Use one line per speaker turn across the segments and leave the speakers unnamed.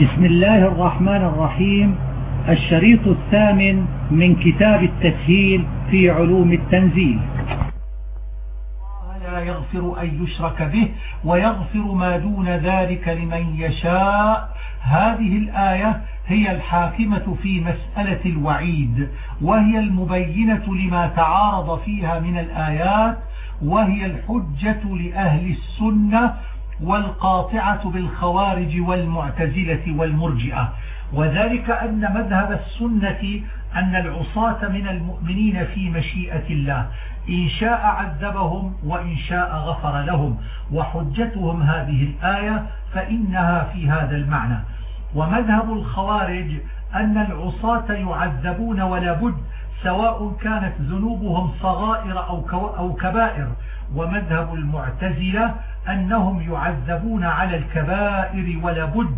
بسم الله الرحمن الرحيم. الشريط الثامن من كتاب التسهيل في علوم التنزيل.
لا يغفر أن يشرك به ويغفر ما دون ذلك لمن يشاء. هذه الآية هي الحاكمة في مسألة الوعيد وهي المبينة لما تعارض فيها من الآيات وهي الحجة لأهل السنة والقاطعة بالخوارج والمعتزلة والمرجئة. وذلك أن مذهب السنة أن العصاة من المؤمنين في مشيئة الله. إن شاء عذبهم وإن شاء غفر لهم. وحجتهم هذه الآية فإنها في هذا المعنى. ومذهب الخوارج أن العصاة يعذبون ولا بد سواء كانت ذنوبهم صغائر أو كبائر. ومذهب المعتزلة أنهم يعذبون على الكبائر ولا بد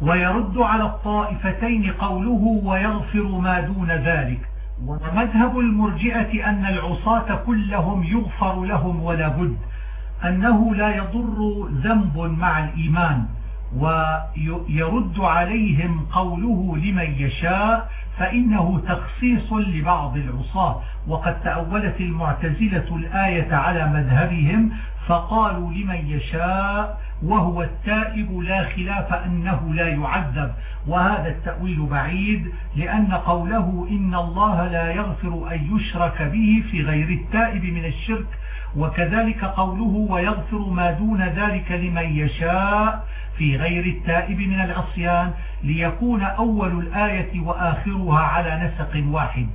ويرد على الطائفتين قوله ويغفر ما دون ذلك. ومذهب المرجئة أن العصاة كلهم يغفر لهم ولا بد أنه لا يضر ذنب مع الإيمان ويرد عليهم قوله لمن يشاء فإنه تخصيص لبعض العصاة. وقد تأولت المعتزلة الآية على مذهبهم فقالوا لمن يشاء وهو التائب لا خلاف أنه لا يعذب. وهذا التأويل بعيد لأن قوله إن الله لا يغفر أن يشرك به في غير التائب من الشرك وكذلك قوله ويغفر ما دون ذلك لمن يشاء في غير التائب من العصيان ليكون أول الآية وآخرها على نسق واحد.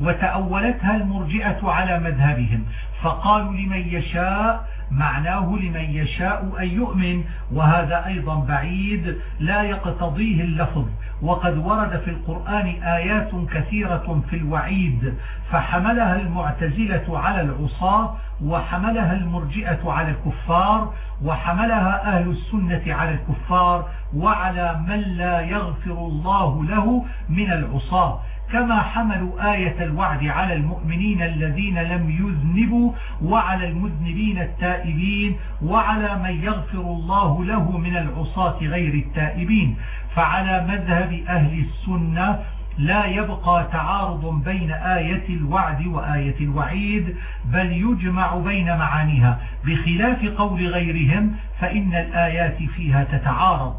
وتأولتها المرجئة على مذهبهم. فقالوا لمن يشاء معناه لمن يشاء أن يؤمن وهذا أيضا بعيد لا يقتضيه اللفظ. وقد ورد في القرآن آيات كثيرة في الوعيد فحملها المعتزلة على العصاة وحملها المرجئة على الكفار وحملها أهل السنة على الكفار وعلى من لا يغفر الله له من العصاة. كما حملوا آية الوعد على المؤمنين الذين لم يذنبوا وعلى المذنبين التائبين وعلى من يغفر الله له من العصاة غير التائبين. فعلى مذهب أهل السنة لا يبقى تعارض بين آية الوعد وآية الوعيد بل يجمع بين معانيها. بخلاف قول غيرهم فإن الآيات فيها تتعارض.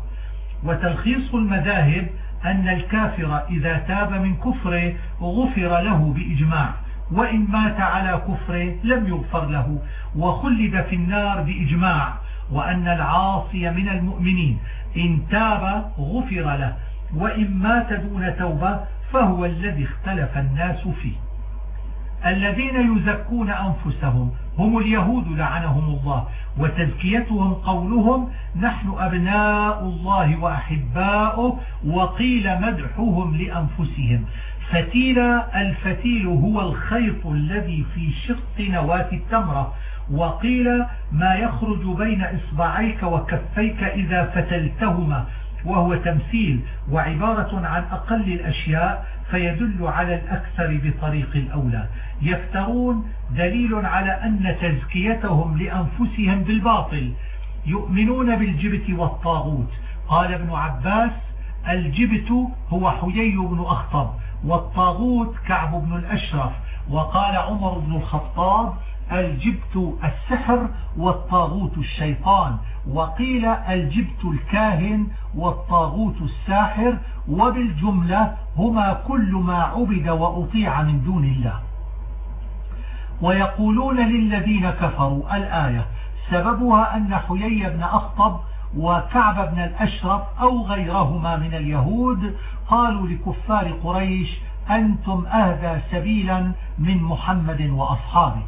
وتلخيص المذاهب أن الكافر إذا تاب من كفره غفر له بإجماع وإن مات على كفره لم يغفر له وخلد في النار بإجماع وأن العاصي من المؤمنين إن تاب غفر له وإن مات دون توبة فهو الذي اختلف الناس فيه. الذين يزكون أنفسهم هم اليهود لعنهم الله وتزكيتهم قولهم نحن أبناء الله وأحباؤه وقيل مدحهم لأنفسهم. فتيل الفتيل هو الخيط الذي في شق نواة التمرة وقيل ما يخرج بين إصبعيك وكفيك إذا فتلتهما. وهو تمثيل وعبارة عن أقل الأشياء فيدل على الأكثر بطريق الأولى. يفترون دليل على أن تزكيتهم لأنفسهم بالباطل. يؤمنون بالجبت والطاغوت. قال ابن عباس الجبت هو حيي بن أخطب والطاغوت كعب بن الأشرف. وقال عمر بن الخطاب الجبت السحر والطاغوت الشيطان؟ وقيل الجبت الكاهن والطاغوت الساحر؟ وبالجملة هما كل ما عبد وأطيع من دون الله. ويقولون للذين كفروا الآية سببها أن حيي بن أخطب وكعب بن الأشرف أو غيرهما من اليهود قالوا لكفار قريش أنتم أهدى سبيلا من محمد وأصحابه.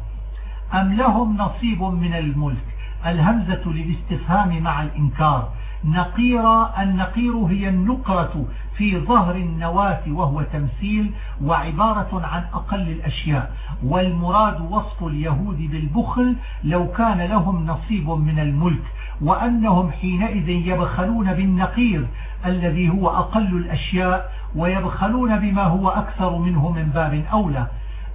أم لهم نصيب من الملك؟ الهمزة للاستفهام مع الإنكار. نقيرة النقير هي النقرة في ظهر النواة وهو تمثيل وعبارة عن أقل الأشياء. والمراد وصف اليهود بالبخل لو كان لهم نصيب من الملك وأنهم حينئذ يبخلون بالنقير الذي هو أقل الأشياء ويبخلون بما هو أكثر منه من باب أولى.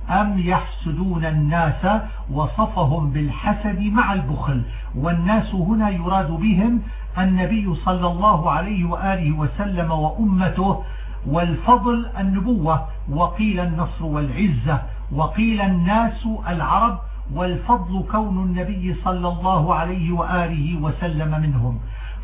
أم يحسدون الناس وصفهم بالحسد مع البخل؟ والناس هنا يراد بهم النبي صلى الله عليه وآله وسلم وأمته والفضل النبوة وقيل النصر والعزة وقيل الناس العرب والفضل كون النبي صلى الله عليه وآله وسلم منهم.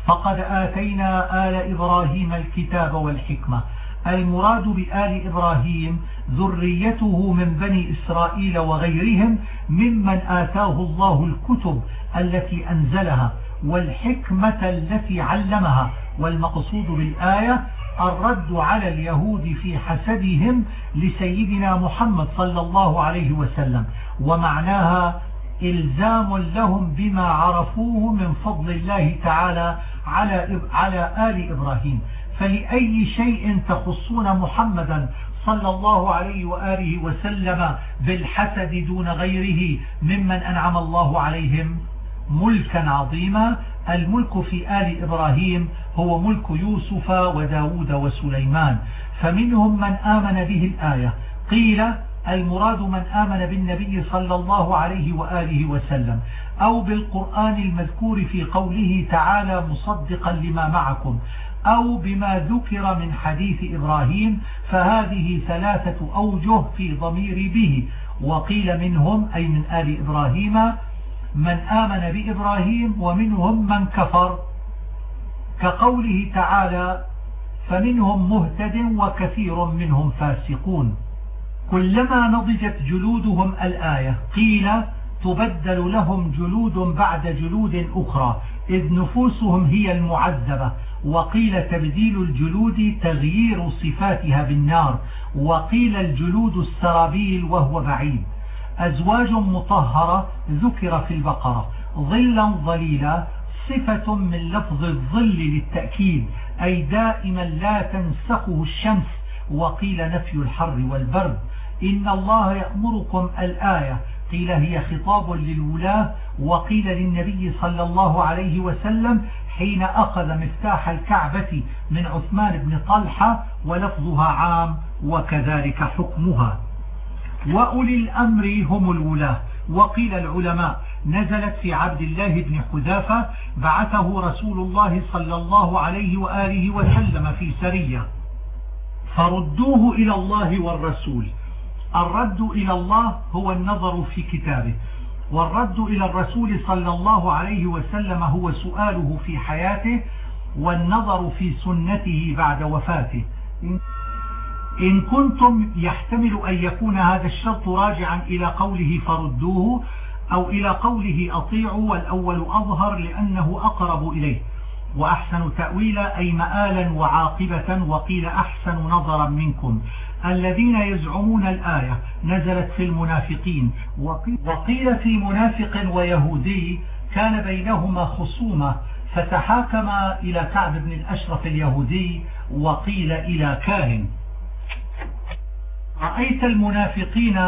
فقد آتينا آل إبراهيم الكتاب والحكمة. المراد بآل إبراهيم ذريته من بني إسرائيل وغيرهم ممن آتاه الله الكتب التي أنزلها والحكمة التي علمها والمقصود بالآية الرد على اليهود في حسدهم لسيدنا محمد صلى الله عليه وسلم ومعناها إلزام لهم بما عرفوه من فضل الله تعالى على على آل إبراهيم. فلأي شيء تخصون محمدا صلى الله عليه وآله وسلم بالحسد دون غيره ممن أنعم الله عليهم ملكا عظيما. الملك في آل إبراهيم هو ملك يوسف وداود وسليمان. فمنهم من آمن به الآية. قيل المراد من آمن بالنبي صلى الله عليه وآله وسلم. أو بالقرآن المذكور في قوله تعالى مصدقا لما معكم. أو بما ذكر من حديث إبراهيم فهذه ثلاثة أوجه في ضمير به. وقيل منهم أي من آل إبراهيم من آمن بإبراهيم ومنهم من كفر. كقوله تعالى فمنهم مهتد وكثير منهم فاسقون. كلما نضجت جلودهم الآية قيل تبدل لهم جلود بعد جلود أخرى إذ نفوسهم هي المعذبة. وقيل تبديل الجلود تغيير صفاتها بالنار وقيل الجلود السرابيل وهو بعيد. أزواج مطهرة ذكر في البقرة. ظلا ظليلا صفة من لفظ الظل للتأكيد أي دائما لا تنسخه الشمس. وقيل نفي الحر والبرد. إن الله يأمركم الآية. قيل هي خطاب للولاة. وقيل للنبي صلى الله عليه وسلم حين أخذ مفتاح الكعبة من عثمان بن طلحة ولفظها عام وكذلك حكمها. وأولي الأمر هم الولاة. وقيل العلماء نزلت في عبد الله بن حذافة بعثه رسول الله صلى الله عليه وآله وسلم في سرية. فردوه إلى الله والرسول. الرد إلى الله هو النظر في كتابه. والرد إلى الرسول صلى الله عليه وسلم هو سؤاله في حياته والنظر في سنته بعد وفاته. إن كنتم يحتمل أن يكون هذا الشرط راجعا إلى قوله فردوه أو إلى قوله أطيعوا والأول أظهر لأنه أقرب إليه. وأحسن تأويلا أي مآلا وعاقبة وقيل أحسن نظرا منكم. الذين يزعمون الآية نزلت في المنافقين. وقيل في منافق ويهودي كان بينهما خصومة فتحاكم إلى كعب بن الأشرف اليهودي وقيل إلى كاهن. رأيت المنافقين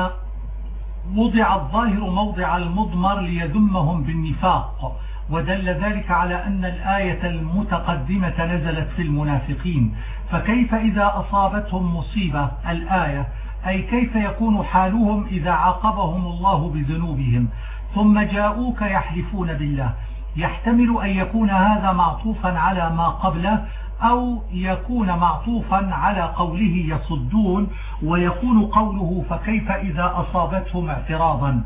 وضع الظاهر موضع المضمر ليذمهم بالنفاق. ودل ذلك على أن الآية المتقدمة نزلت في المنافقين. فكيف إذا أصابتهم مصيبة الآية؟ أي كيف يكون حالهم إذا عاقبهم الله بذنوبهم؟ ثم جاءوك يحلفون بالله. يحتمل أن يكون هذا معطوفا على ما قبله أو يكون معطوفا على قوله يصدون ويكون قوله فكيف إذا أصابتهم اعتراضا؟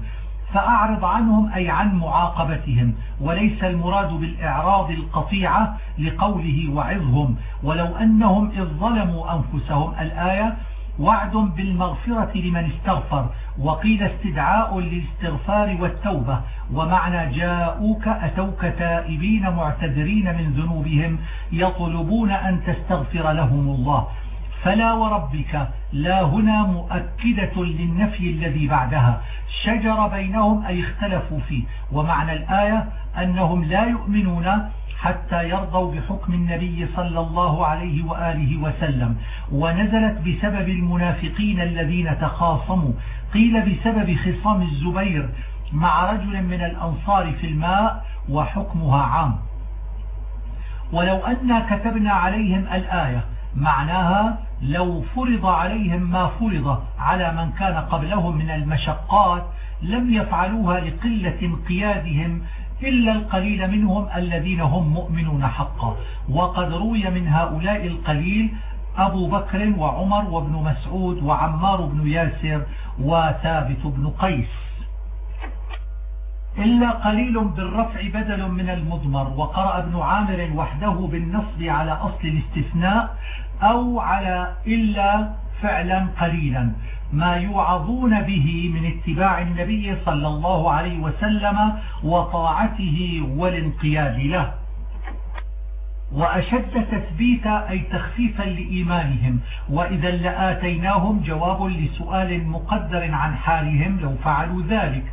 فأعرض عنهم أي عن معاقبتهم وليس المراد بالإعراض القطيعة لقوله وعظهم. ولو أنهم إذ ظلموا أنفسهم الآية وعد بالمغفرة لمن استغفر وقيل استدعاء للاستغفار والتوبة. ومعنى جاءوك أتوك تائبين معتذرين من ذنوبهم يطلبون أن تستغفر لهم الله. فلا وربك لا هنا مؤكدة للنفي الذي بعدها. شجر بينهم أي اختلفوا فيه. ومعنى الآية أنهم لا يؤمنون حتى يرضوا بحكم النبي صلى الله عليه وآله وسلم. ونزلت بسبب المنافقين الذين تخاصموا. قيل بسبب خصام الزبير مع رجل من الأنصار في الماء وحكمها عام. ولو أن كتبنا عليهم الآية معناها لو فرض عليهم ما فرض على من كان قبلهم من المشقات لم يفعلوها لقلة انقيادهم إلا القليل منهم الذين هم مؤمنون حقا. وقد روي من هؤلاء القليل أبو بكر وعمر وابن مسعود وعمار بن ياسر وثابت بن قيس. إلا قليل بالرفع بدل من المضمر. وقرأ ابن عامر وحده بالنصب على أصل الاستثناء أو على إلا فعلا قليلا ما يوعظون به من اتباع النبي صلى الله عليه وسلم وطاعته والانقياد له. وأشد تثبيتا أي تخفيفا لإيمانهم. وإذا لآتيناهم جواب لسؤال مقدر عن حالهم لو فعلوا ذلك.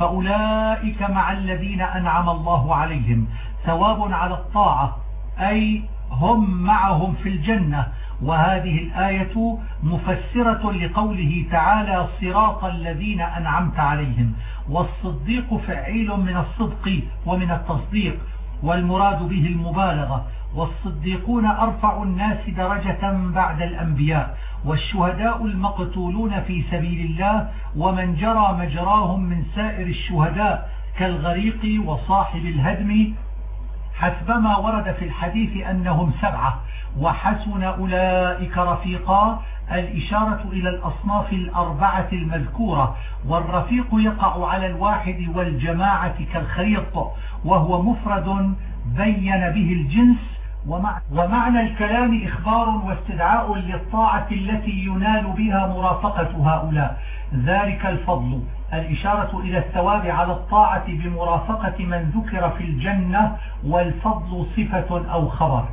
فأولئك مع الذين أنعم الله عليهم. ثواب على الطاعة أي هم معهم في الجنة. وهذه الآية مفسرة لقوله تعالى صراط الذين أنعمت عليهم. والصديق فعيل من الصدق ومن التصديق والمراد به المبالغة. والصديقون أرفع الناس درجة بعد الأنبياء. والشهداء المقتولون في سبيل الله ومن جرى مجراهم من سائر الشهداء كالغريق وصاحب الهدم حسبما ورد في الحديث أنهم سبعة وحسن أولئك رفيقا الإشارة إلى الأصناف الأربعة المذكورة والرفيق يقع على الواحد والجماعة كالخريط وهو مفرد بين به الجنس ومعنى الكلام إخبار واستدعاء للطاعة التي ينال بها مرافقة هؤلاء. ذلك الفضل الإشارة إلى الثواب على الطاعة بمرافقة من ذكر في الجنة والفضل صفة أو خبر.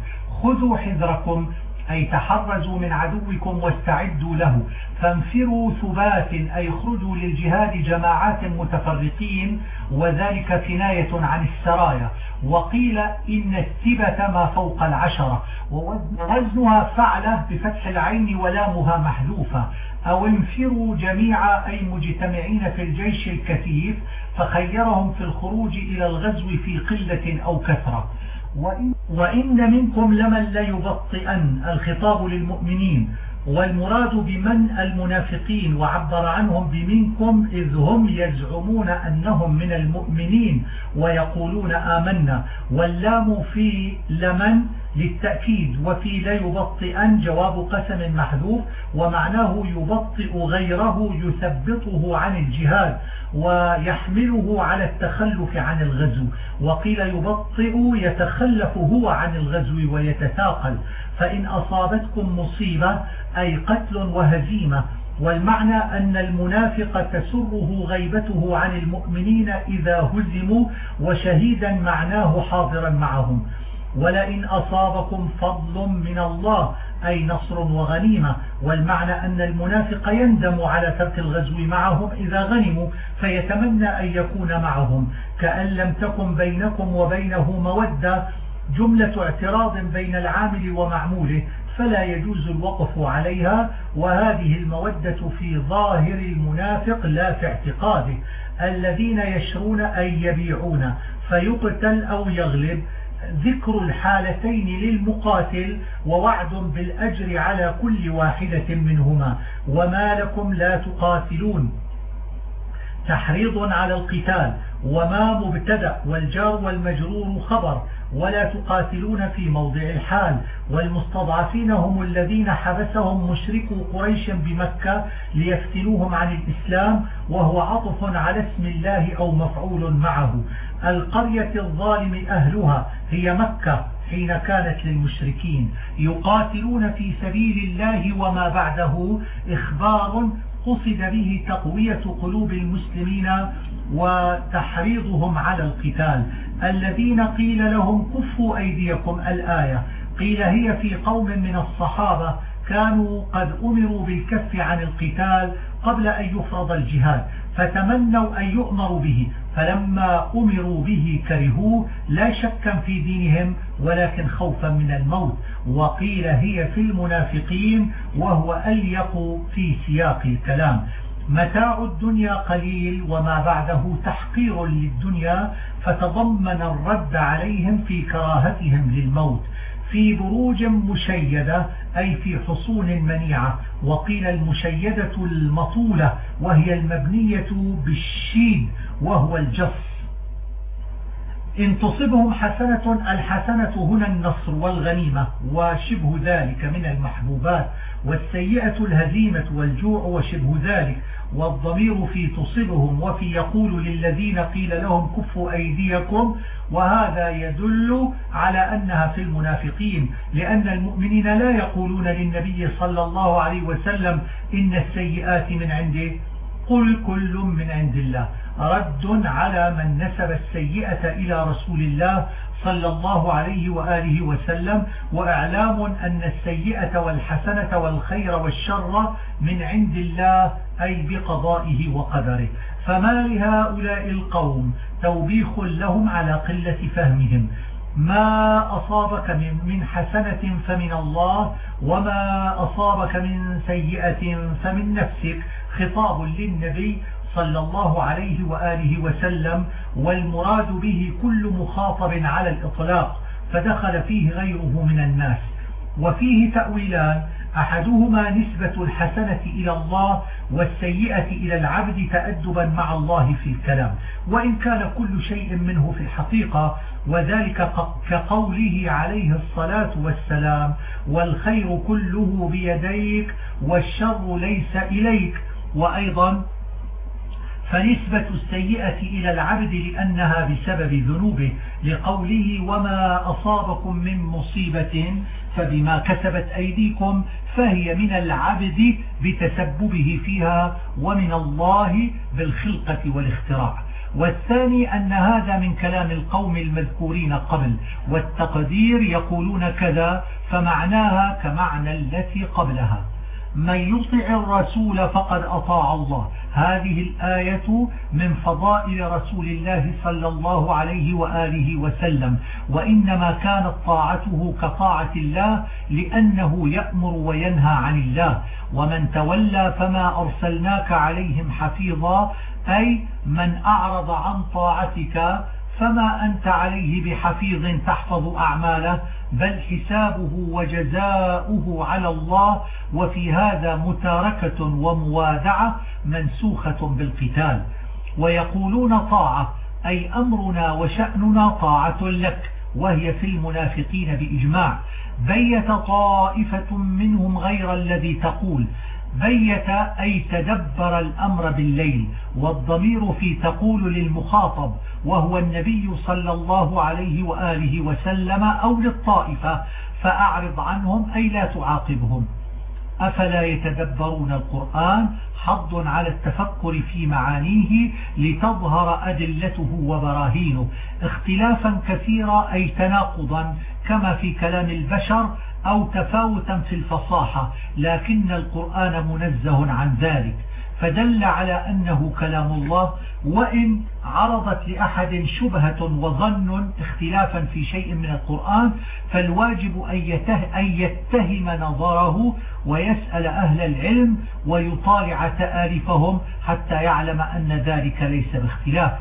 خذوا حذركم أي تحرزوا من عدوكم واستعدوا له. فانفروا ثبات أي اخرجوا للجهاد جماعات متفرقين وذلك كناية عن السرايا. وقيل إن الثبة ما فوق العشرة ووزنها فعلة بفتح العين ولامها محذوفة. أو انفروا جميعا أي مجتمعين في الجيش الكثيف فخيرهم في الخروج إلى الغزو في قلة أو كثرة. وإن, وإن منكم لمن ليبطئن الخطاب للمؤمنين والمراد بمن المنافقين وعبر عنهم بمنكم إذ هم يزعمون أنهم من المؤمنين ويقولون آمنا. واللام في لمن للتأكيد وفي ليبطئن جواب قسم محذوف ومعناه يبطئ غيره يثبطه عن الجهاد ويحمله على التخلف عن الغزو. وقيل يبطئ يتخلف هو عن الغزو ويتثاقل. فإن أصابتكم مصيبة أي قتل وهزيمة والمعنى أن المنافق تسره غيبته عن المؤمنين إذا هزموا وشهيدا معناه حاضرا معهم. ولئن أصابكم فضل من الله أي نصر وغنيمة. والمعنى أن المنافق يندم على ترك الغزو معهم إذا غنموا فيتمنى أن يكون معهم. كأن لم تكن بينكم وبينه مودة جملة اعتراض بين العامل ومعموله فلا يجوز الوقف عليها. وهذه المودة في ظاهر المنافق لا في اعتقاده. الذين يشرون أي يبيعون فيقتل أو يغلب. ذكر الحالتين للمقاتل ووعد بالأجر على كل واحدة منهما. وما لكم لا تقاتلون. تحريض على القتال. وما مبتدأ. والجار والمجرور خبر. ولا تقاتلون في موضع الحال. والمستضعفين هم الذين حبسهم مشركو قريش بمكة ليفتنوهم عن الإسلام وهو عطف على اسم الله أو مفعول معه. القرية الظالم أهلها هي مكة حين كانت للمشركين. يقاتلون في سبيل الله وما بعده. إخبار قصد به تقوية قلوب المسلمين وتحريضهم على القتال. الذين قيل لهم كفوا أيديكم الآية. قيل هي في قوم من الصحابة كانوا قد أمروا بالكف عن القتال قبل أن يفرض الجهاد فتمنوا أن يؤمروا به فلما أمروا به كرهوه لا شكا في دينهم ولكن خوفا من الموت. وقيل هي في المنافقين وهو أليق في سياق الكلام. متاع الدنيا قليل وما بعده تحقير للدنيا فتضمن الرد عليهم في كراهتهم للموت في بروج مشيدة أي في حصون منيعة. وقيل المشيدة المطولة وهي المبنية بالشيد وهو الجص. إن تصبهم حسنة الحسنة هنا النصر والغنيمة وشبه ذلك من المحبوبات. والسيئة الهزيمة والجوع وشبه ذلك. والضمير في تصبهم وفي يقول للذين قيل لهم كفوا أيديكم وهذا يدل على أنها في المنافقين لأن المؤمنين لا يقولون للنبي صلى الله عليه وسلم إن السيئات من عنده قل كل من عند الله رد على من نسب السيئة إلى رسول الله صلى الله عليه وآله وسلم وإعلام أن السيئة والحسنة والخير والشر من عند الله أي بقضائه وقدره. فما لهؤلاء القوم توبيخ لهم على قلة فهمهم؟ ما أصابك من حسنة فمن الله وما أصابك من سيئة فمن نفسك؟ خطاب للنبي صلى الله عليه وآله وسلم والمراد به كل مخاطب على الإطلاق فدخل فيه غيره من الناس. وفيه تأويلان أحدهما نسبة الحسنة إلى الله والسيئة إلى العبد تأدبا مع الله في الكلام وإن كان كل شيء منه في الحقيقة وذلك كقوله عليه الصلاة والسلام والخير كله بيديك والشر ليس إليك. وأيضا فنسبة السيئة إلى العبد لأنها بسبب ذنوبه لقوله وما أصابكم من مصيبة فبما كسبت أيديكم فهي من العبد بتسببه فيها ومن الله بالخلقة والاختراع. والثاني أن هذا من كلام القوم المذكورين قبل والتقدير يقولون كذا فمعناها كمعنى التي قبلها. من يطع الرسول فقد أطاع الله. هذه الآية من فضائل رسول الله صلى الله عليه وآله وسلم. وإنما كانت طاعته كطاعة الله لأنه يأمر وينهى عن الله. ومن تولى فما أرسلناك عليهم حفيظا أي من أعرض عن طاعتك فما أنت عليه بحفيظ تحفظ أعماله بل حسابه وجزاؤه على الله وفي هذا متاركة وموادعة منسوخة بالقتال. ويقولون طاعة أي أمرنا وشأننا طاعة لك وهي في المنافقين بإجماع. بيت طائفة منهم غير الذي تقول. بيت أي تدبر الأمر بالليل والضمير في تقول للمخاطب وهو النبي صلى الله عليه وآله وسلم أو للطائفة فأعرض عنهم أي لا تعاقبهم. أفلا يتدبرون القرآن حض على التفكر في معانيه لتظهر أدلته وبراهينه اختلافا كثيرا أي تناقضا كما في كلام البشر أو تفاوتا في الفصاحة لكن القرآن منزه عن ذلك. فدل على أنه كلام الله وإن عرضت لأحد شبهة وظن اختلافا في شيء من القرآن فالواجب أن يتهم نظره ويسأل أهل العلم ويطالع تآلفهم حتى يعلم أن ذلك ليس باختلاف.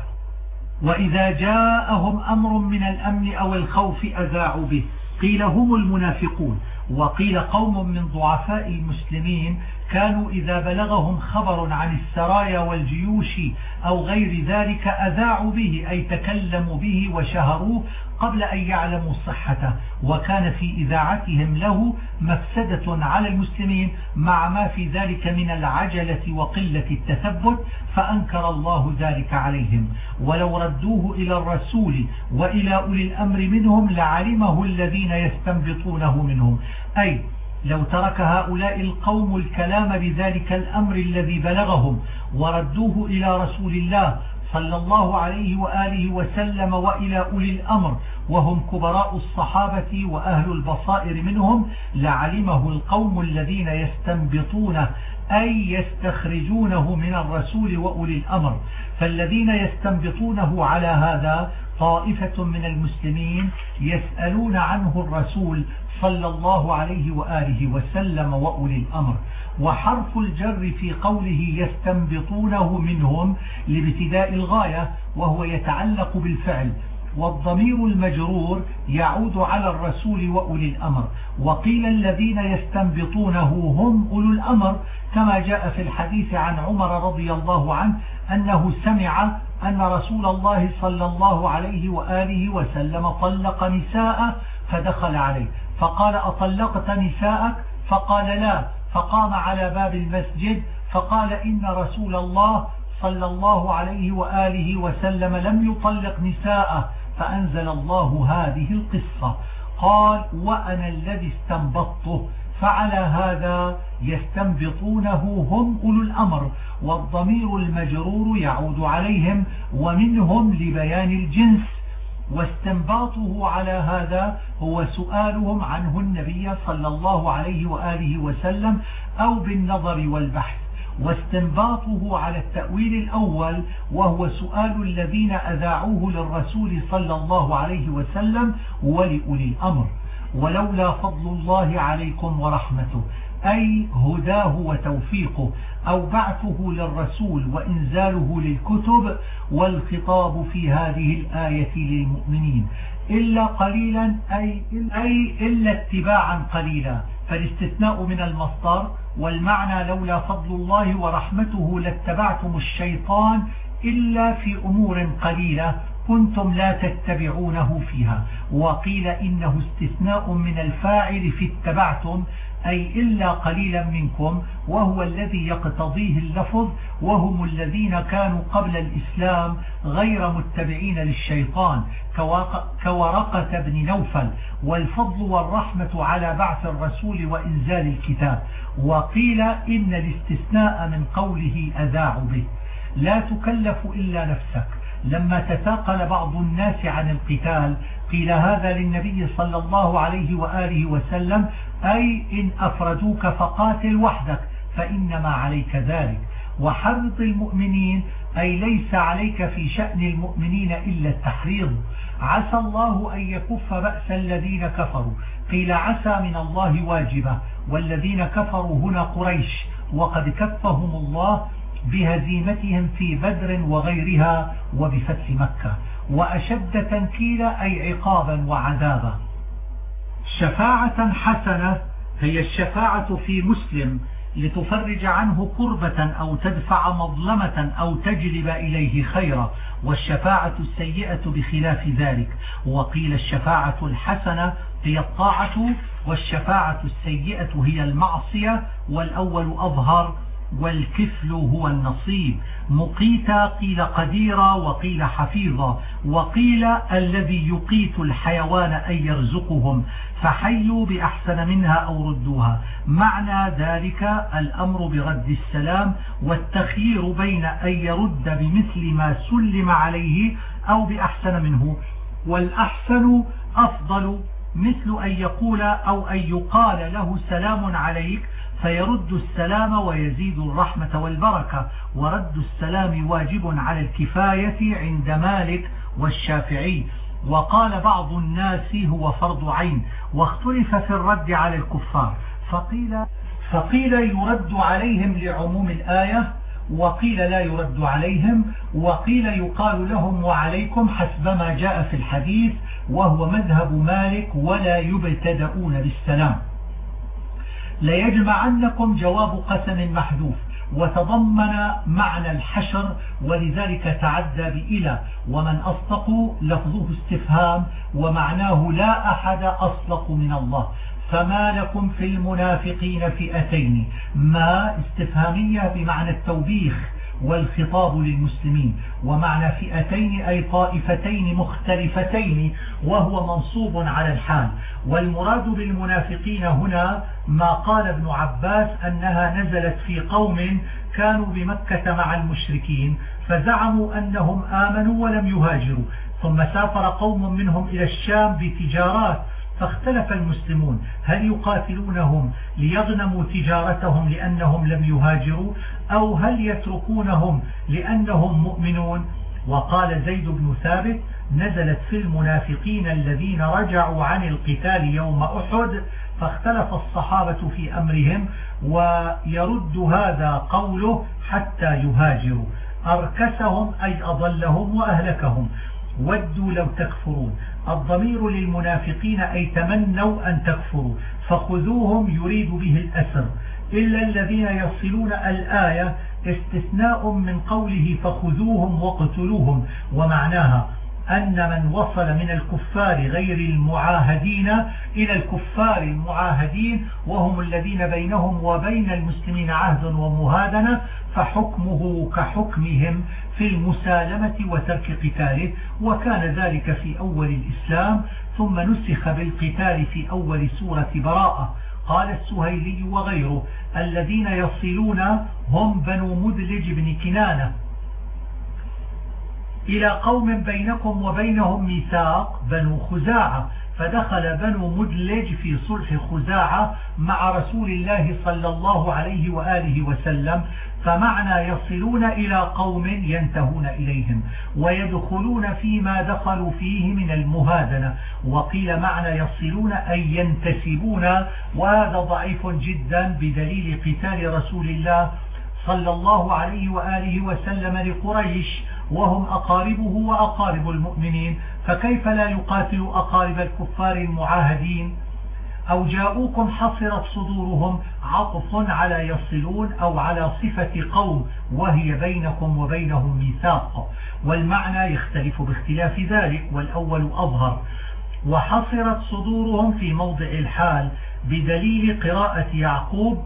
وإذا جاءهم أمر من الأمن أو الخوف أذاعوا به. قيل هم المنافقون وقيل قوم من ضعفاء المسلمين كانوا إذا بلغهم خبر عن السرايا والجيوش أو غير ذلك أذاعوا به أي تكلموا به وشهروه قبل أن يعلموا صحته وكان في إذاعتهم له مفسدة على المسلمين مع ما في ذلك من العجلة وقلة التثبت فأنكر الله ذلك عليهم. ولو ردوه إلى الرسول وإلى أولي الأمر منهم لعلمه الذين يستنبطونه منهم. أي لو ترك هؤلاء القوم الكلام بذلك الأمر الذي بلغهم وردوه إلى رسول الله صلى الله عليه وآله وسلم وإلى أولي الأمر وهم كبراء الصحابة وأهل البصائر منهم لعلمه القوم الذين يستنبطونه أي يستخرجونه من الرسول وأولي الأمر. فالذين يستنبطونه على هذا طائفة من المسلمين يسألون عنه الرسول صلى الله عليه وآله وسلم وأولي الأمر. وحرف الجر في قوله يستنبطونه منهم لابتداء الغاية وهو يتعلق بالفعل. والضمير المجرور يعود على الرسول وأولي الأمر. وقيل الذين يستنبطونه هم أولو الأمر كما جاء في الحديث عن عمر رضي الله عنه أنه سمع أن رسول الله صلى الله عليه وآله وسلم طلق نساء فدخل عليه. فقال أطلقت نساءك؟ فقال لا. فقام على باب المسجد فقال إن رسول الله صلى الله عليه وآله وسلم لم يطلق نساءه فأنزل الله هذه القصة. قال وأنا الذي استنبطته فعلى هذا يستنبطونه هم أولو الأمر والضمير المجرور يعود عليهم ومنهم لبيان الجنس. واستنباطه على هذا هو سؤالهم عنه النبي صلى الله عليه وآله وسلم أو بالنظر والبحث. واستنباطه على التأويل الأول وهو سؤال الذين أذاعوه للرسول صلى الله عليه وسلم ولأولي الأمر. ولولا فضل الله عليكم ورحمته أي هداه وتوفيقه. أو بعثه للرسول وإنزاله للكتب والخطاب في هذه الآية للمؤمنين. إلا قليلا أي, أي إلا اتباعا قليلا. فالاستثناء من المصدر والمعنى لولا فضل الله ورحمته لاتبعتم الشيطان إلا في أمور قليلة. كنتم لا تتبعونه فيها. وقيل إنه استثناء من الفاعل في اتبعتم أي إلا قليلا منكم وهو الذي يقتضيه اللفظ وهم الذين كانوا قبل الإسلام غير متبعين للشيطان كورقة بن نوفل والفضل والرحمة على بعث الرسول وإنزال الكتاب. وقيل إن الاستثناء من قوله أذاع به. لا تكلف إلا نفسك. لما تثاقل بعض الناس عن القتال قيل هذا للنبي صلى الله عليه وآله وسلم أي إن أفردوك فقاتل وحدك فإنما عليك ذلك. وحرط المؤمنين أي ليس عليك في شأن المؤمنين إلا التحريض. عسى الله أن يكف بأس الذين كفروا. قيل عسى من الله واجبة والذين كفروا هنا قريش وقد كفهم الله بهزيمتهم في بدر وغيرها وبفتح مكة وأشد تنكيلا أي عقابا وعذابا. شفاعة حسنة هي الشفاعة في مسلم لتفرج عنه كربة أو تدفع مظلمة أو تجلب إليه خيرا والشفاعة السيئة بخلاف ذلك. وقيل الشفاعة الحسنة هي الطاعة والشفاعة السيئة هي المعصية والأول أظهر والكفل هو النصيب. مقيتا قيل قديرا وقيل حفيظا وقيل الذي يقيت الحيوان أن يرزقهم فحيوا بأحسن منها أو ردوها. معنى ذلك الأمر برد السلام والتخيير بين أن يرد بمثل ما سلم عليه أو بأحسن منه. والأحسن أفضل مثل أن يقول أو أن يقال له سلام عليك فيرد السلام ويزيد الرحمة والبركة. ورد السلام واجب على الكفاية عند مالك والشافعي. وقال بعض الناس هو فرض عين. واختلف في الرد على الكفار. فقيل, فقيل يرد عليهم لعموم الآية. وقيل لا يرد عليهم. وقيل يقال لهم وعليكم حسب ما جاء في الحديث. وهو مذهب مالك ولا يبتدؤون بالسلام. ليجمعنكم جواب قسم محذوف وتضمن معنى الحشر ولذلك تعدى بإلى ومن أصدق لفظه استفهام ومعناه لا أحد أصدق من الله. فما لكم في المنافقين فئتين ما استفهامية بمعنى التوبيخ والخطاب للمسلمين ومعنى فئتين أي طائفتين مختلفتين وهو منصوب على الحال. والمراد بالمنافقين هنا ما قال ابن عباس أنها نزلت في قوم كانوا بمكة مع المشركين فزعموا أنهم آمنوا ولم يهاجروا. ثم سافر قوم منهم إلى الشام بتجارات فاختلف المسلمون هل يقاتلونهم ليغنموا تجارتهم لأنهم لم يهاجروا أو هل يتركونهم لأنهم مؤمنون؟ وقال زيد بن ثابت نزلت في المنافقين الذين رجعوا عن القتال يوم أحد فاختلف الصحابة في أمرهم ويرد هذا قوله حتى يهاجروا. أركسهم أي أضلهم وأهلكهم. ودوا لو تكفرون. الضمير للمنافقين أي تمنوا أن تكفروا فخذوهم يريد به الأسر. إلا الذين يصلون الآية استثناء من قوله فخذوهم وقتلوهم ومعناها أن من وصل من الكفار غير المعاهدين إلى الكفار المعاهدين وهم الذين بينهم وبين المسلمين عهد ومهادنة فحكمه كحكمهم في المسالمة وترك قتاله وكان ذلك في أول الإسلام ثم نسخ بالقتال في أول سورة براءة. قال السهيلي وغيره الذين يصلون هم بنو مدلج بن كنانة. إلى قوم بينكم وبينهم ميثاق بنو خزاعة فدخل بنو مدلج في صلح خزاعة مع رسول الله صلى الله عليه وآله وسلم فمعنى يصلون إلى قوم ينتهون إليهم ويدخلون فيما دخلوا فيه من المهادنة. وقيل معنى يصلون أي ينتسبون وهذا ضعيف جدا بدليل قتال رسول الله صلى الله عليه وآله وسلم لقريش وهم أقاربه وأقارب المؤمنين. فكيف لا يقاتل أقارب الكفار المعاهدين؟ أو جاءوكم حصرت صدورهم عطف على يصلون أو على صفة قوم وهي بينكم وبينهم ميثاق. والمعنى يختلف باختلاف ذلك والأول أظهر. وحصرت صدورهم في موضع الحال بدليل قراءة يعقوب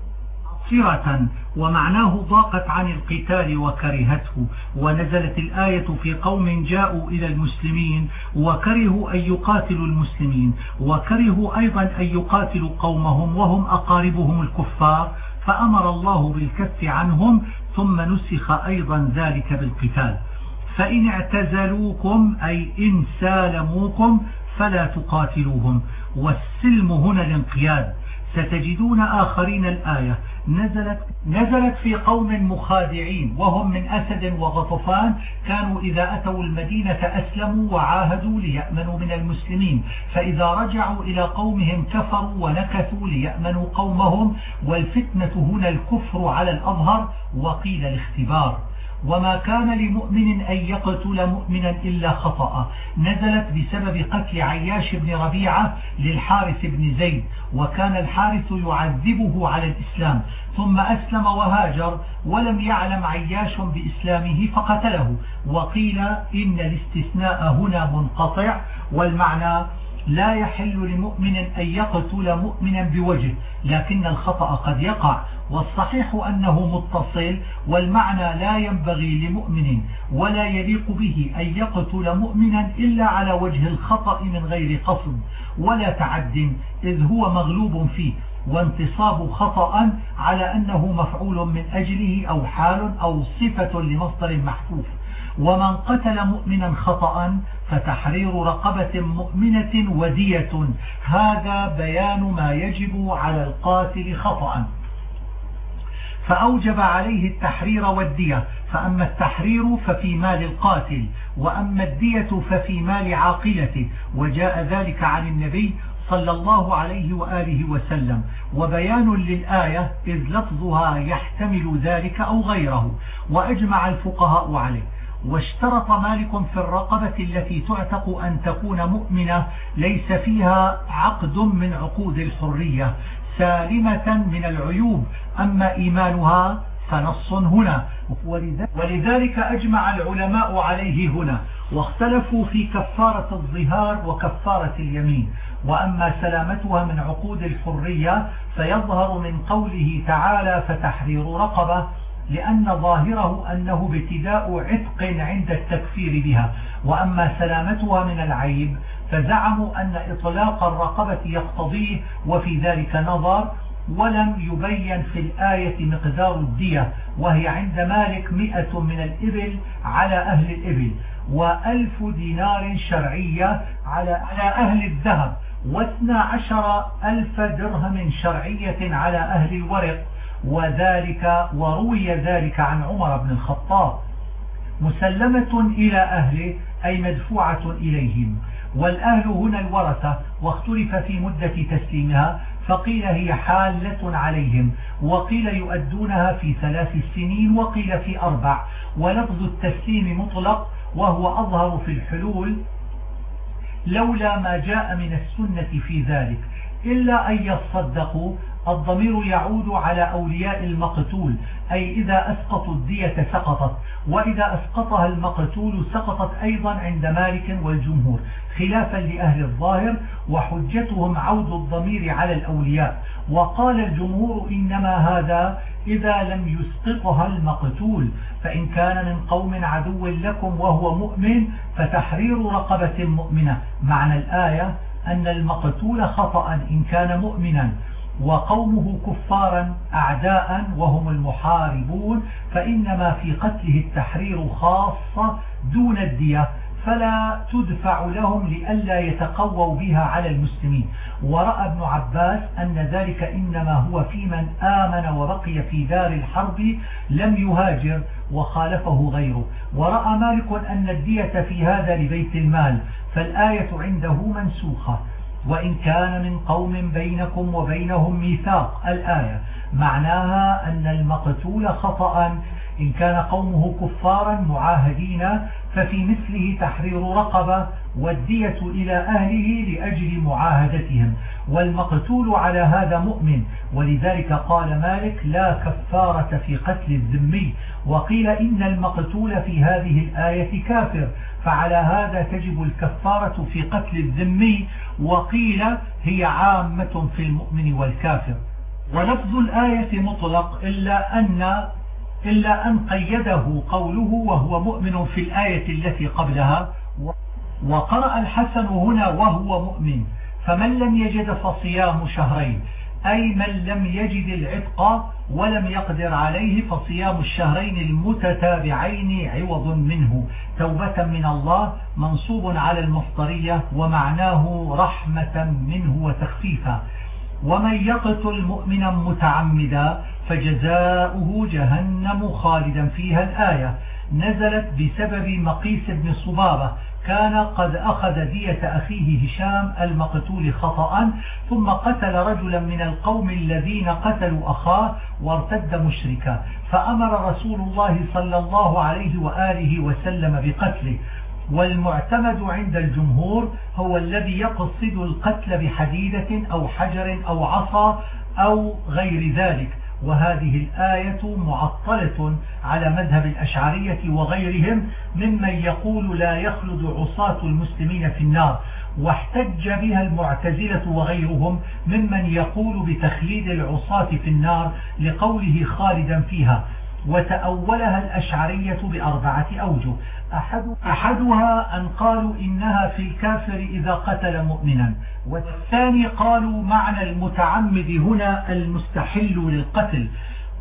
سرة ومعناه ضاقت عن القتال وكرهته. ونزلت الآية في قوم جاءوا إلى المسلمين وكرهوا أن يقاتلوا المسلمين وكرهوا أيضا أن يقاتلوا قومهم وهم أقاربهم الكفار فأمر الله بالكف عنهم ثم نسخ أيضا ذلك بالقتال. فإن اعتزلوكم أي إن سالموكم فلا تقاتلوهم. والسلم هنا الانقياد. ستجدون آخرين الآية. نزلت, نزلت في قوم مخادعين وهم من أسد وغطفان كانوا إذا أتوا المدينة أسلموا وعاهدوا ليأمنوا من المسلمين. فإذا رجعوا إلى قومهم كفروا ونكثوا ليأمنوا قومهم والفتنة هنا الكفر على الأظهر وقيل الاختبار. وما كان لمؤمن أن يقتل مؤمنا إلا خطأ. نزلت بسبب قتل عياش بن ربيعة للحارث بن زيد وكان الحارث يعذبه على الإسلام ثم أسلم وهاجر ولم يعلم عياش بإسلامه فقتله وقيل إن الاستثناء هنا منقطع والمعنى لا يحل لمؤمن أن يقتل مؤمنا بوجه لكن الخطأ قد يقع والصحيح أنه متصل والمعنى لا ينبغي لمؤمن ولا يليق به أن يقتل مؤمنا إلا على وجه الخطأ من غير قصد ولا تعد إذ هو مغلوب فيه وانتصاب خطأ على أنه مفعول من أجله أو حال أو صفة لمصدر محفوف ومن قتل مؤمنا خطأ فتحرير رقبة مؤمنة ودية هذا بيان ما يجب على القاتل خطأ. فأوجب عليه التحرير والدية. فأما التحرير ففي مال القاتل وأما الدية ففي مال عاقلته. وجاء ذلك عن النبي صلى الله عليه وآله وسلم. وبيان للآية إذ لفظها يحتمل ذلك أو غيره. وأجمع الفقهاء عليه. واشترط مالك في الرقبة التي تعتق أن تكون مؤمنة ليس فيها عقد من عقود الحرية. سالمة من العيوب أما إيمانها فنص هنا. ولذلك أجمع العلماء عليه هنا. واختلفوا في كفارة الظهار وكفارة اليمين. وأما سلامتها من عقود الحرية فيظهر من قوله تعالى فتحرير رقبة. لأن ظاهره أنه ابتداء عتق عند التكفير بها. وأما سلامتها من العيب فزعموا أن إطلاق الرقبة يقتضيه وفي ذلك نظر ولم يبين في الآية مقدار الدية وهي عند مالك مئة من الإبل على أهل الإبل وألف دينار شرعية على أهل الذهب واثنى عشر ألف درهم شرعية على أهل الورق. وذلك وروي ذلك عن عمر بن الخطاب. مسلمة إلى أهله أي مدفوعة إليهم. والأهل هنا الورثة واختلف في مدة تسليمها فقيل هي حالة عليهم وقيل يؤدونها في ثلاث سنين وقيل في أربع. ولفظ التسليم مطلق وهو أظهر في الحلول لولا ما جاء من السنة في ذلك إلا أن يصدقوا الضمير يعود على أولياء المقتول أي إذا أسقطوا الدية سقطت وإذا أسقطها المقتول سقطت أيضا عند مالك والجمهور خلافا لأهل الظاهر وحجتهم عود الضمير على الأولياء. وقال الجمهور إنما هذا إذا لم يسقطها المقتول فإن كان من قوم عدو لكم وهو مؤمن فتحرير رقبة مؤمنة. معنى الآية أن المقتول خطأ إن كان مؤمنا. وقومه كفارا أعداء وهم المحاربون فإنما في قتله التحرير خاصة دون الدية فلا تدفع لهم لئلا يتقووا بها على المسلمين. ورأى ابن عباس أن ذلك إنما هو في من آمن وبقي في دار الحرب لم يهاجر وخالفه غيره. ورأى مالك أن الدية في هذا لبيت المال فالآية عنده منسوخة. وإن كان من قوم بينكم وبينهم ميثاق. الآية معناها أن المقتول خطأ. إن كان قومه كفارا معاهدين ففي مثله تحرير رقبة. والدية إلى أهله لأجل معاهدتهم والمقتول على هذا مؤمن. ولذلك قال مالك لا كفارة في قتل الذمي وقيل إن المقتول في هذه الآية كافر فعلى هذا تجب الكفارة في قتل الذمي وقيل هي عامة في المؤمن والكافر. ولفظ الآية مطلق إلا أن إلا أن قيده قوله وهو مؤمن في الآية التي قبلها. وقرأ الحسن هنا وهو مؤمن فمن لم يجد فصيام شهرين أي من لم يجد العتق ولم يقدر عليه فصيام الشهرين المتتابعين عوض منه. توبة من الله منصوب على المصدرية ومعناه رحمة منه وتخفيفا. ومن يقتل مؤمنا متعمدا فجزاؤه جهنم خالدا فيها الآية. نزلت بسبب مقيس بن صبابة كان قد أخذ دية أخيه هشام المقتول خطأ ثم قتل رجلا من القوم الذين قتلوا أخاه وارتد مشركا. فأمر رسول الله صلى الله عليه وآله وسلم بقتله. والمعتمد عند الجمهور هو الذي يقصد القتل بحديدة أو حجر أو عصا أو غير ذلك. وهذه الآية معطلة على مذهب الأشعرية وغيرهم ممن يقول لا يخلد عصاة المسلمين في النار واحتج بها المعتزلة وغيرهم ممن يقول بتخليد العصاة في النار لقوله خالدا فيها وتأولها الأشعرية بأربعة أوجه. أحد أحدها أن قالوا إنها في الكافر إذا قتل مؤمنا والثاني قالوا معنى المتعمد هنا المستحل للقتل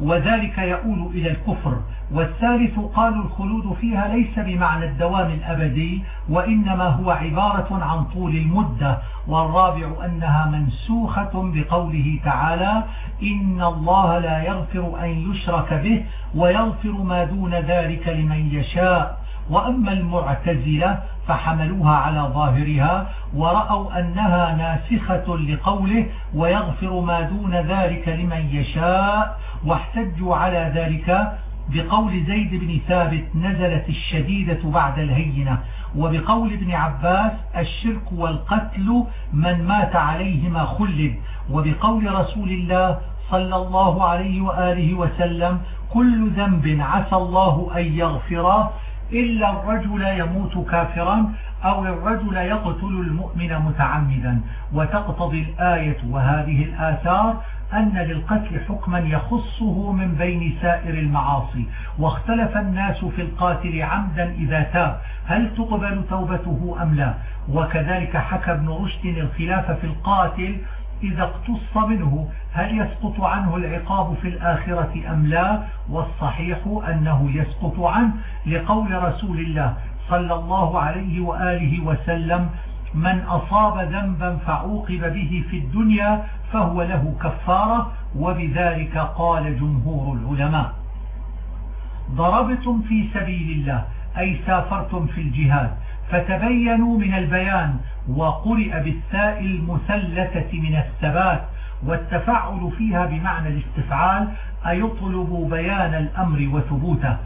وذلك يؤول إلى الكفر والثالث قالوا الخلود فيها ليس بمعنى الدوام الأبدي وإنما هو عبارة عن طول المدة والرابع أنها منسوخة بقوله تعالى إن الله لا يغفر أن يشرك به ويغفر ما دون ذلك لمن يشاء. وأما المعتزلة فحملوها على ظاهرها ورأوا أنها ناسخة لقوله ويغفر ما دون ذلك لمن يشاء واحتجوا على ذلك بقول زيد بن ثابت نزلت الشديدة بعد الهينة وبقول ابن عباس الشرك والقتل من مات عليهما خلد وبقول رسول الله صلى الله عليه وآله وسلم كل ذنب عسى الله أن يغفره إلا الرجل يموت كافرا أو الرجل يقتل المؤمن متعمدا. وتقتضي الآية وهذه الآثار أن للقتل حكما يخصه من بين سائر المعاصي. واختلف الناس في القاتل عمدا إذا تاب هل تقبل توبته أم لا؟ وكذلك حكى ابن رشد الخلاف في القاتل إذا اقتص منه هل يسقط عنه العقاب في الآخرة أم لا؟ والصحيح أنه يسقط عنه. لقول رسول الله صلى الله عليه وآله وسلم من أصاب ذنبا فعوقب به في الدنيا فهو له كفارة. وبذلك قال جمهور العلماء ضربتم في سبيل الله أي سافرتم في الجهاد فتبينوا من البيان وقرئ بالثاء المثلثة من الثبات والتفعل فيها بمعنى الاستفعال أيطلب بيان الأمر وثبوته.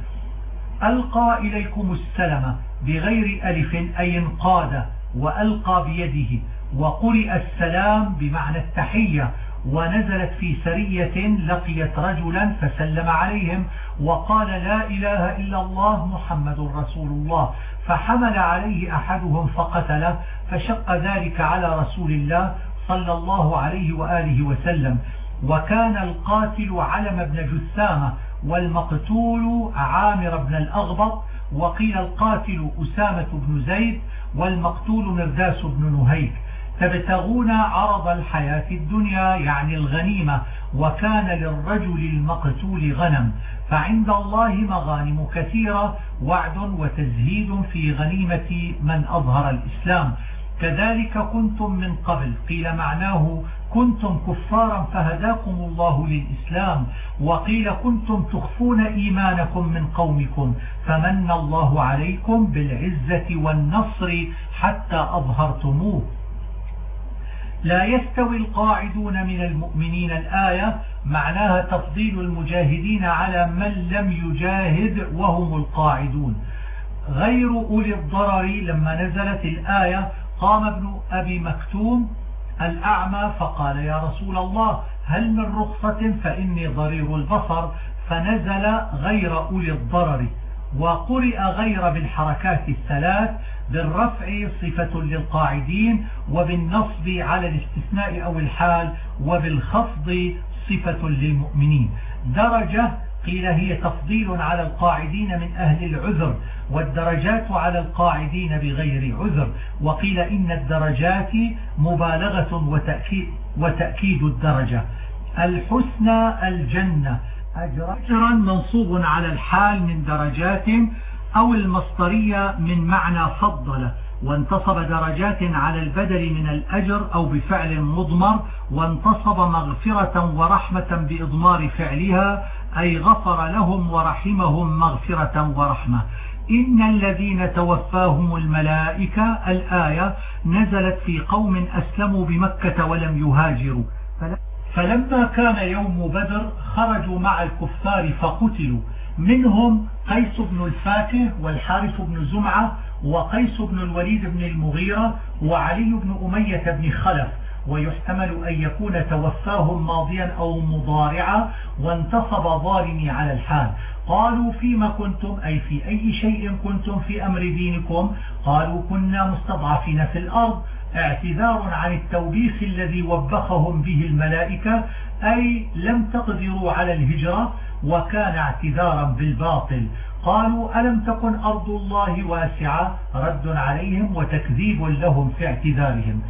ألقى إليكم السلم بغير ألف أي انقاد وألقى بيده وقرئ السلام بمعنى التحية ونزلت في سرية لقيت رجلا فسلم عليهم وقال لا إله إلا الله محمد رسول الله. فحمل عليه أحدهم فقتله فشق ذلك على رسول الله صلى الله عليه وآله وسلم. وكان القاتل علم بن جثامة والمقتول عامر بن الأغبط وقيل القاتل أسامة بن زيد والمقتول مرداس بن نهيك. تبتغون عرض الحياة الدنيا يعني الغنيمة وكان للرجل المقتول غنم فعند الله مغانم كثيرة وعد وتزهيد في غنيمة من أظهر الإسلام. كذلك كنتم من قبل قيل معناه كنتم كفارا فهداكم الله للإسلام وقيل كنتم تخفون إيمانكم من قومكم فمن الله عليكم بالعزة والنصر حتى أظهرتموه. لا يستوي القاعدون من المؤمنين الآية معناها تفضيل المجاهدين على من لم يجاهد وهم القاعدون. غير أولي الضرر لما نزلت الآية قام ابن أبي مكتوم الأعمى فقال يا رسول الله هل من رخصة فإني ضرير البصر؟ فنزل غير أولي الضرر وقرئ غير بالحركات الثلاث بالرفع صفة للقاعدين وبالنصب على الاستثناء أو الحال وبالخفض صفة للمؤمنين. درجة قيل هي تفضيل على القاعدين من أهل العذر والدرجات على القاعدين بغير عذر. وقيل إن الدرجات مبالغة وتأكيد, وتأكيد الدرجة. الحسنى الجنة. أجرا منصوب على الحال من درجات أو المصدرية من معنى فضل وانتصب درجات على البدل من الأجر أو بفعل مضمر وانتصب مغفرة ورحمة بإضمار فعلها أي غفر لهم ورحمهم مغفرة ورحمة. إن الذين توفاهم الملائكة الآية نزلت في قوم أسلموا بمكة ولم يهاجروا. فلما كان يوم بدر خرجوا مع الكفار فقتلوا. منهم قيس بن الفاتح والحارث بن زمعة وقيس بن الوليد بن المغيرة وعلي بن أمية بن خلف ويحتمل أن يكون توفاهم ماضيا أو مضارعا وانتصب ظالمي على الحال. قالوا فيما كنتم؟ أي في أي شيء كنتم في أمر دينكم؟ قالوا كنا مستضعفين في الأرض. اعتذار عن التوبيخ الذي وبخهم به الملائكة أي لم تقدروا على الهجرة. وكان اعتذارا بالباطل. قالوا ألم تكن أرض الله واسعة؟ رد عليهم وتكذيب لهم في اعتذارهم.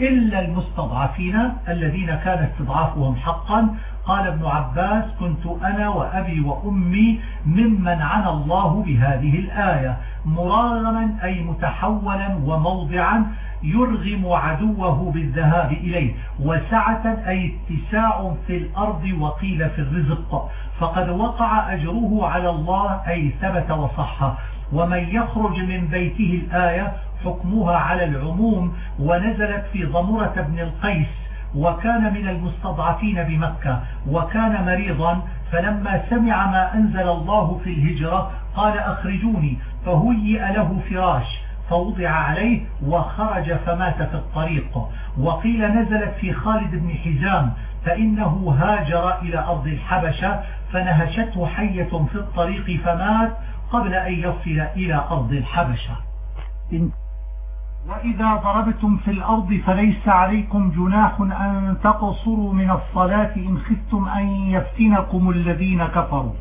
إلا المستضعفين الذين كان استضعافهم حقا. قال ابن عباس كنت أنا وأبي وأمي ممن عنى الله بهذه الآية. مراغما أي متحولا وموضعا يرغم عدوه بالذهاب إليه. وسعة أي اتساع في الأرض وقيل في الرزق. فقد وقع أجره على الله أي ثبت وصح. ومن يخرج من بيته الآية حكمها على العموم ونزلت في ضمرة بن القيس وكان من المستضعفين بمكة وكان مريضا فلما سمع ما أنزل الله في الهجرة قال أخرجوني فهيئ له فراش فوضع عليه وخرج فمات في الطريق. وقيل نزلت في خالد بن حزام فإنه هاجر إلى أرض الحبشة فنهشته حية في الطريق فمات قبل أن يصل إلى أرض الحبشة. وإذا ضربتم في الأرض فليس عليكم جناح أن تقصروا من الصلاة إن خفتم أن يفتنكم الذين كفروا.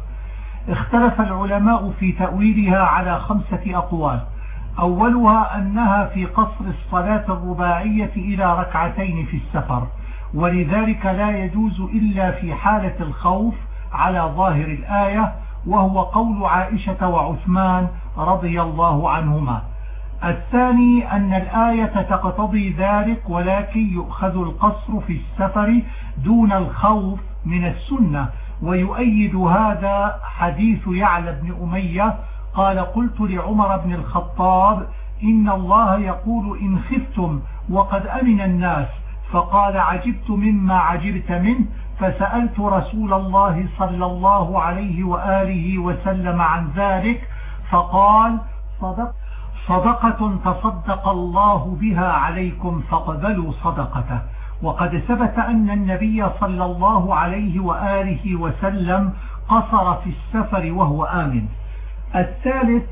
اختلف العلماء في تأويلها على خمسة أقوال. أولها أنها في قصر الصلاة الرباعية إلى ركعتين في السفر. ولذلك لا يجوز إلا في حالة الخوف على ظاهر الآية وهو قول عائشة وعثمان رضي الله عنهما. الثاني أن الآية تقتضي ذلك ولكن يؤخذ القصر في السفر دون الخوف من السنة. ويؤيد هذا حديث يعلى بن أمية قال قلت لعمر بن الخطاب إن الله يقول إن خفتم وقد أمن الناس. فقال عجبت مما عجبت منه فسألت رسول الله صلى الله عليه وآله وسلم عن ذلك فقال صدق صدقة تصدق الله بها عليكم فقبلوا صدقته. وقد ثبت أن النبي صلى الله عليه وآله وسلم قصر في السفر وهو آمن. الثالث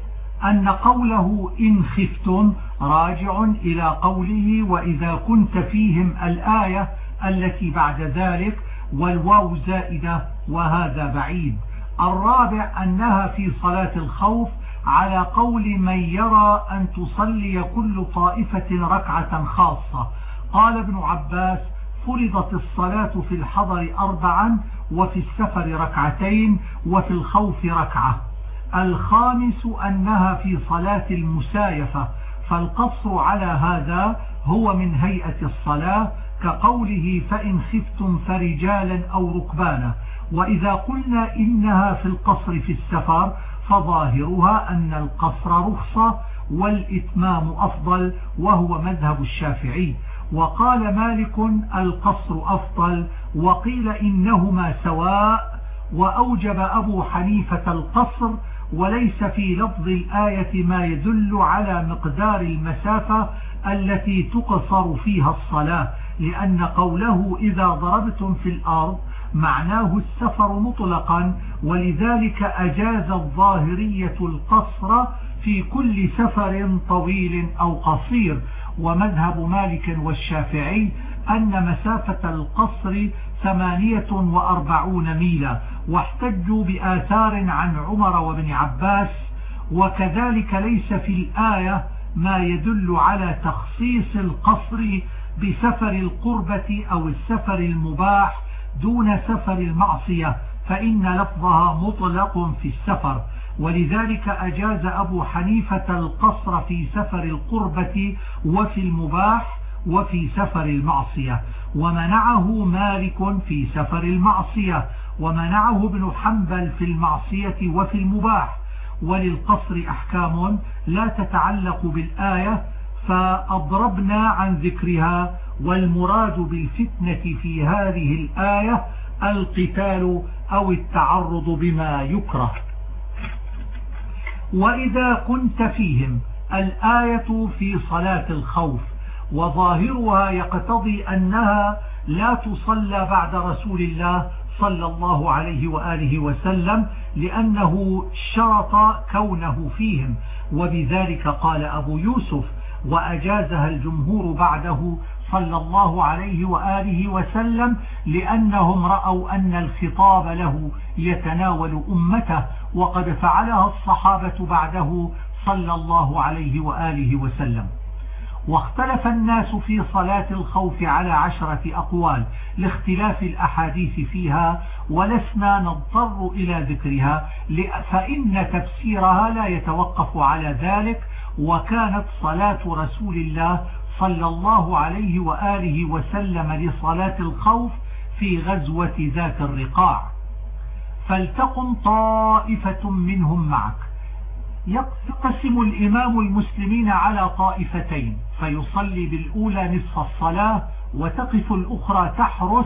أن قوله إن خفتم راجع إلى قوله وإذا كنت فيهم الآية التي بعد ذلك والواو زائدة وهذا بعيد. الرابع أنها في صلاة الخوف على قول من يرى أن تصلي كل طائفة ركعة خاصة. قال ابن عباس فرضت الصلاة في الحضر أربعا وفي السفر ركعتين وفي الخوف ركعة. الخامس أنها في صلاة المسايفة فالقصر على هذا هو من هيئة الصلاة كقوله فإن خفتم فرجالا أو ركبانا. وإذا قلنا إنها في القصر في السفر فظاهرها أن القصر رخصة والإتمام أفضل وهو مذهب الشافعي. وقال مالك القصر أفضل وقيل إنهما سواء وأوجب أبو حنيفة القصر وليس في لفظ الآية ما يدل على مقدار المسافة التي تقصر فيها الصلاة لأن قوله إذا ضربتم في الأرض معناه السفر مطلقا ولذلك أجاز الظاهرية القصر في كل سفر طويل أو قصير. ومذهب مالك والشافعي أن مسافة القصر ثمانية وأربعون ميلا واحتجوا بآثار عن عمر وابن عباس وكذلك ليس في الآية ما يدل على تخصيص القصر بسفر القربة أو السفر المباح دون سفر المعصية فإن لفظها مطلق في السفر. ولذلك أجاز أبو حنيفة القصر في سفر القربة وفي المباح وفي سفر المعصية. ومنعه مالك في سفر المعصية ومنعه ابن حنبل في المعصية وفي المباح. وللقصر أحكام لا تتعلق بالآية فأضربنا عن ذكرها والمراد بالفتنة في هذه الآية القتال أو التعرض بما يكره. وإذا كنت فيهم الآية في صلاة الخوف. وظاهرها يقتضي أنها لا تصلى بعد رسول الله صلى الله عليه وآله وسلم لأنه شرط كونه فيهم. وبذلك قال أبو يوسف وأجازها الجمهور بعده صلى الله عليه وآله وسلم لأنهم رأوا أن الخطاب له يتناول أمته وقد فعلها الصحابة بعده صلى الله عليه وآله وسلم. واختلف الناس في صلاة الخوف على عشرة أقوال لاختلاف الأحاديث فيها ولسنا نضطر إلى ذكرها فإن تفسيرها لا يتوقف على ذلك وكانت صلاة رسول الله صلى الله عليه وآله وسلم لصلاة الخوف في غزوة ذات الرقاع. فلتقم طائفة منهم معك. يقسم الإمام المسلمين على طائفتين فيصلي بالأولى نصف الصلاة وتقف الأخرى تحرس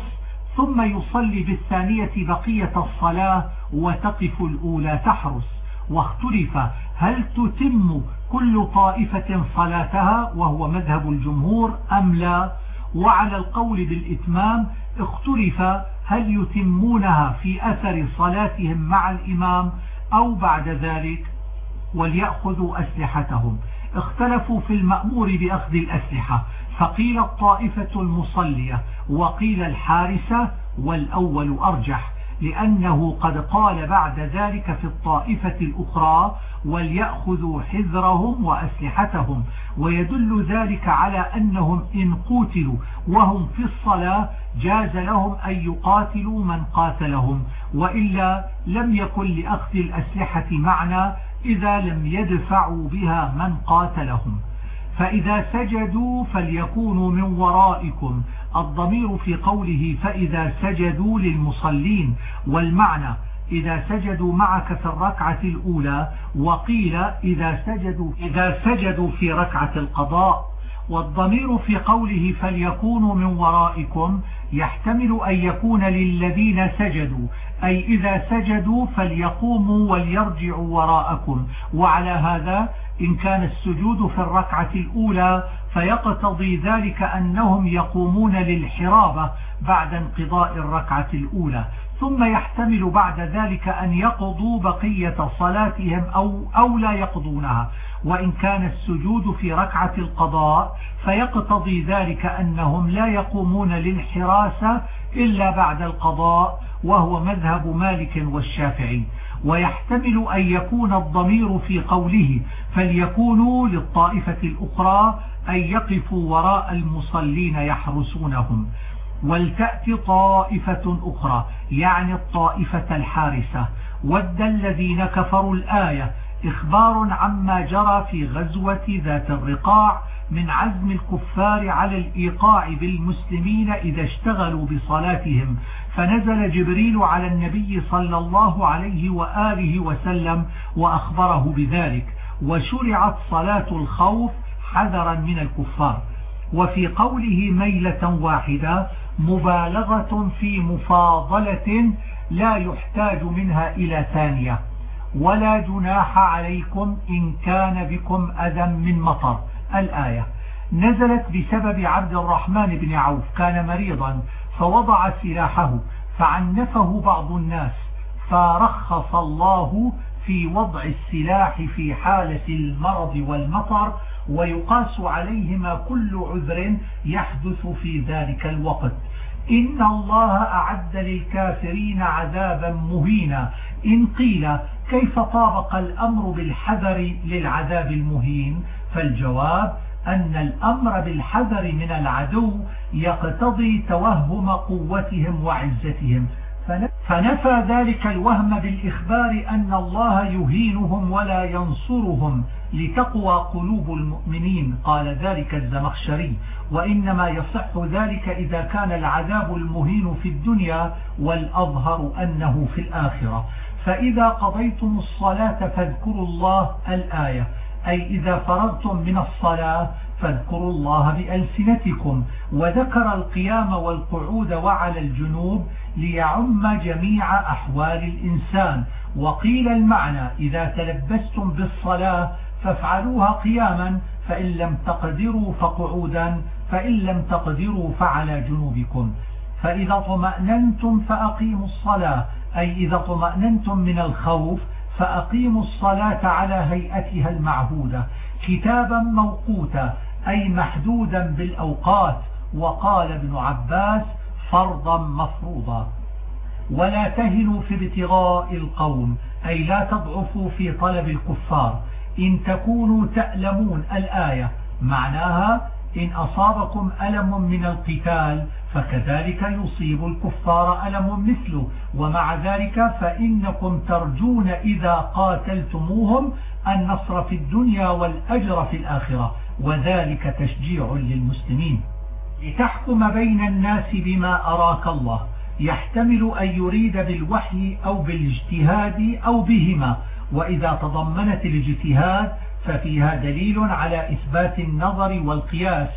ثم يصلي بالثانية بقية الصلاة وتقف الأولى تحرس. واختلف هل تتم كل طائفة صلاتها وهو مذهب الجمهور أم لا؟ وعلى القول بالإتمام اختلف هل يتمونها في أثر صلاتهم مع الإمام أو بعد ذلك. وليأخذوا أسلحتهم. اختلفوا في المأمور بأخذ الأسلحة. فقيل الطائفة المصلية وقيل الحارسة والأول أرجح لأنه قد قال بعد ذلك في الطائفة الأخرى وليأخذوا حذرهم وأسلحتهم. ويدل ذلك على أنهم إن قوتلوا وهم في الصلاة جاز لهم أن يقاتلوا من قاتلهم. وإلا لم يكن لأخذ الأسلحة معنى إذا لم يدفعوا بها من قاتلهم. فإذا سجدوا فليكونوا من ورائكم. الضمير في قوله فإذا سجدوا للمصلين. والمعنى إذا سجدوا معك في الركعة الأولى وقيل إذا سجدوا, إذا سجدوا في ركعة القضاء. والضمير في قوله فليكونوا من ورائكم يحتمل أن يكون للذين سجدوا أي إذا سجدوا فليقوموا وليرجعوا وراءكم. وعلى هذا إن كان السجود في الركعة الأولى فيقتضي ذلك أنهم يقومون للحرابة بعد انقضاء الركعة الأولى. ثم يحتمل بعد ذلك أن يقضوا بقية صلاتهم أو, أو لا يقضونها. وإن كان السجود في ركعة القضاء فيقتضي ذلك أنهم لا يقومون للحراسة إلا بعد القضاء وهو مذهب مالك والشافعي. ويحتمل أن يكون الضمير في قوله فليكونوا للطائفة الأخرى أن يقفوا وراء المصلين يحرسونهم. ولتأتي طائفة أخرى يعني الطائفة الحارسة. ود الذين كفروا الآية إخبار عما جرى في غزوة ذات الرقاع من عزم الكفار على الإيقاع بالمسلمين إذا اشتغلوا بصلاتهم. فنزل جبريل على النبي صلى الله عليه وآله وسلم وأخبره بذلك. وشرعت صلاة الخوف حذرا من الكفار. وفي قوله ميلة واحدة مبالغة في مفاضلة لا يحتاج منها إلى ثانية. ولا جناح عليكم إن كان بكم أذى من مطر. الآية نزلت بسبب عبد الرحمن بن عوف كان مريضا فوضع سلاحه فعنفه بعض الناس فرخص الله في وضع السلاح في حالة المرض والمطر ويقاس عليهما كل عذر يحدث في ذلك الوقت. إن الله أعد للكافرين عذابا مهينا. إن قيل كيف طابق الأمر بالحذر للعذاب المهين؟ فالجواب أن الأمر بالحذر من العدو يقتضي توهم قوتهم وعزتهم. فنفى ذلك الوهم بالإخبار أن الله يهينهم ولا ينصرهم لتقوى قلوب المؤمنين. قال ذلك الزمخشري. وإنما يصح ذلك إذا كان العذاب المهين في الدنيا والأظهر أنه في الآخرة. فإذا قضيتم الصلاة فاذكروا الله الآية. أي إذا فرغتم من الصلاة فاذكروا الله بألسنتكم. وذكر القيام والقعود وعلى الجنوب ليعم جميع أحوال الإنسان. وقيل المعنى إذا تلبستم بالصلاة فافعلوها قياما فإن لم تقدروا فقعودا فإن لم تقدروا فعلى جنوبكم. فإذا طمأننتم فأقيموا الصلاة. أي إذا طمأننتم من الخوف فأقيموا الصلاة على هيئتها المعهودة كتابا موقوتا أي محدودا بالأوقات وقال ابن عباس فرضا مفروضا. ولا تهنوا في ابتغاء القوم أي لا تضعفوا في طلب الكفار إن تكونوا تألمون الآية معناها إن أصابكم ألم من القتال فكذلك يصيب الكفار ألم مثله. ومع ذلك فإنكم ترجون إذا قاتلتموهم النصر في الدنيا والأجر في الآخرة وذلك تشجيع للمسلمين. لتحكم بين الناس بما أراك الله. يحتمل أن يريد بالوحي أو بالاجتهاد أو بهما. وإذا تضمنت الاجتهاد ففيها دليل على إثبات النظر والقياس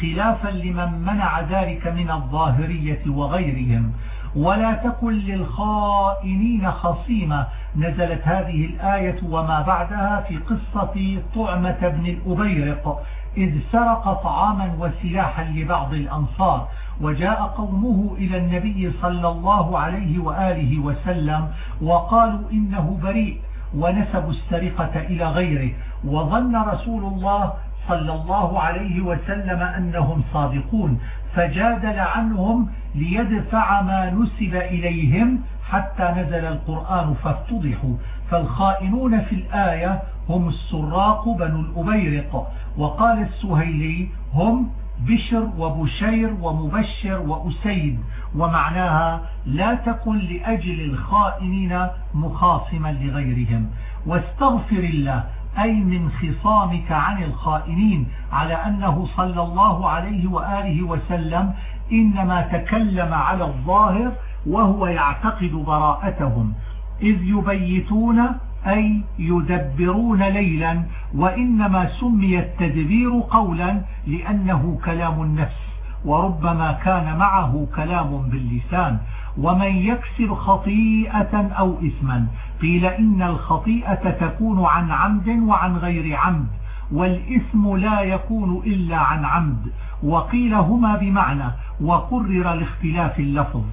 خلافا لمن منع ذلك من الظاهرية وغيرهم. ولا تكن للخائنين خصيمة. نزلت هذه الآية وما بعدها في قصة طعمة بن الأبيرق إذ سرق طعاما وسلاحا لبعض الأنصار. وجاء قومه إلى النبي صلى الله عليه وآله وسلم وقالوا إنه بريء. ونسبوا السرقة إلى غيره وظن رسول الله صلى الله عليه وسلم أنهم صادقون فجادل عنهم ليدفع ما نسب إليهم حتى نزل القرآن فافتضحوا. فالخائنون في الآية هم السراق بنو الأبيرق وقال السهيلي هم بشر وبشير ومبشر وأسيد. ومعناها لا تكن لأجل الخائنين مخاصما لغيرهم. واستغفر الله أي من خصامك عن الخائنين على أنه صلى الله عليه وآله وسلم إنما تكلم على الظاهر وهو يعتقد براءتهم. إذ يبيتون أي يدبرون ليلا وإنما سمي التدبير قولا لأنه كلام النفس. وربما كان معه كلام باللسان ومن يكسر خطيئة أو إثما قيل إن الخطيئة تكون عن عمد وعن غير عمد والإثم لا يكون إلا عن عمد وقيل هما بمعنى وقرر لاختلاف اللفظ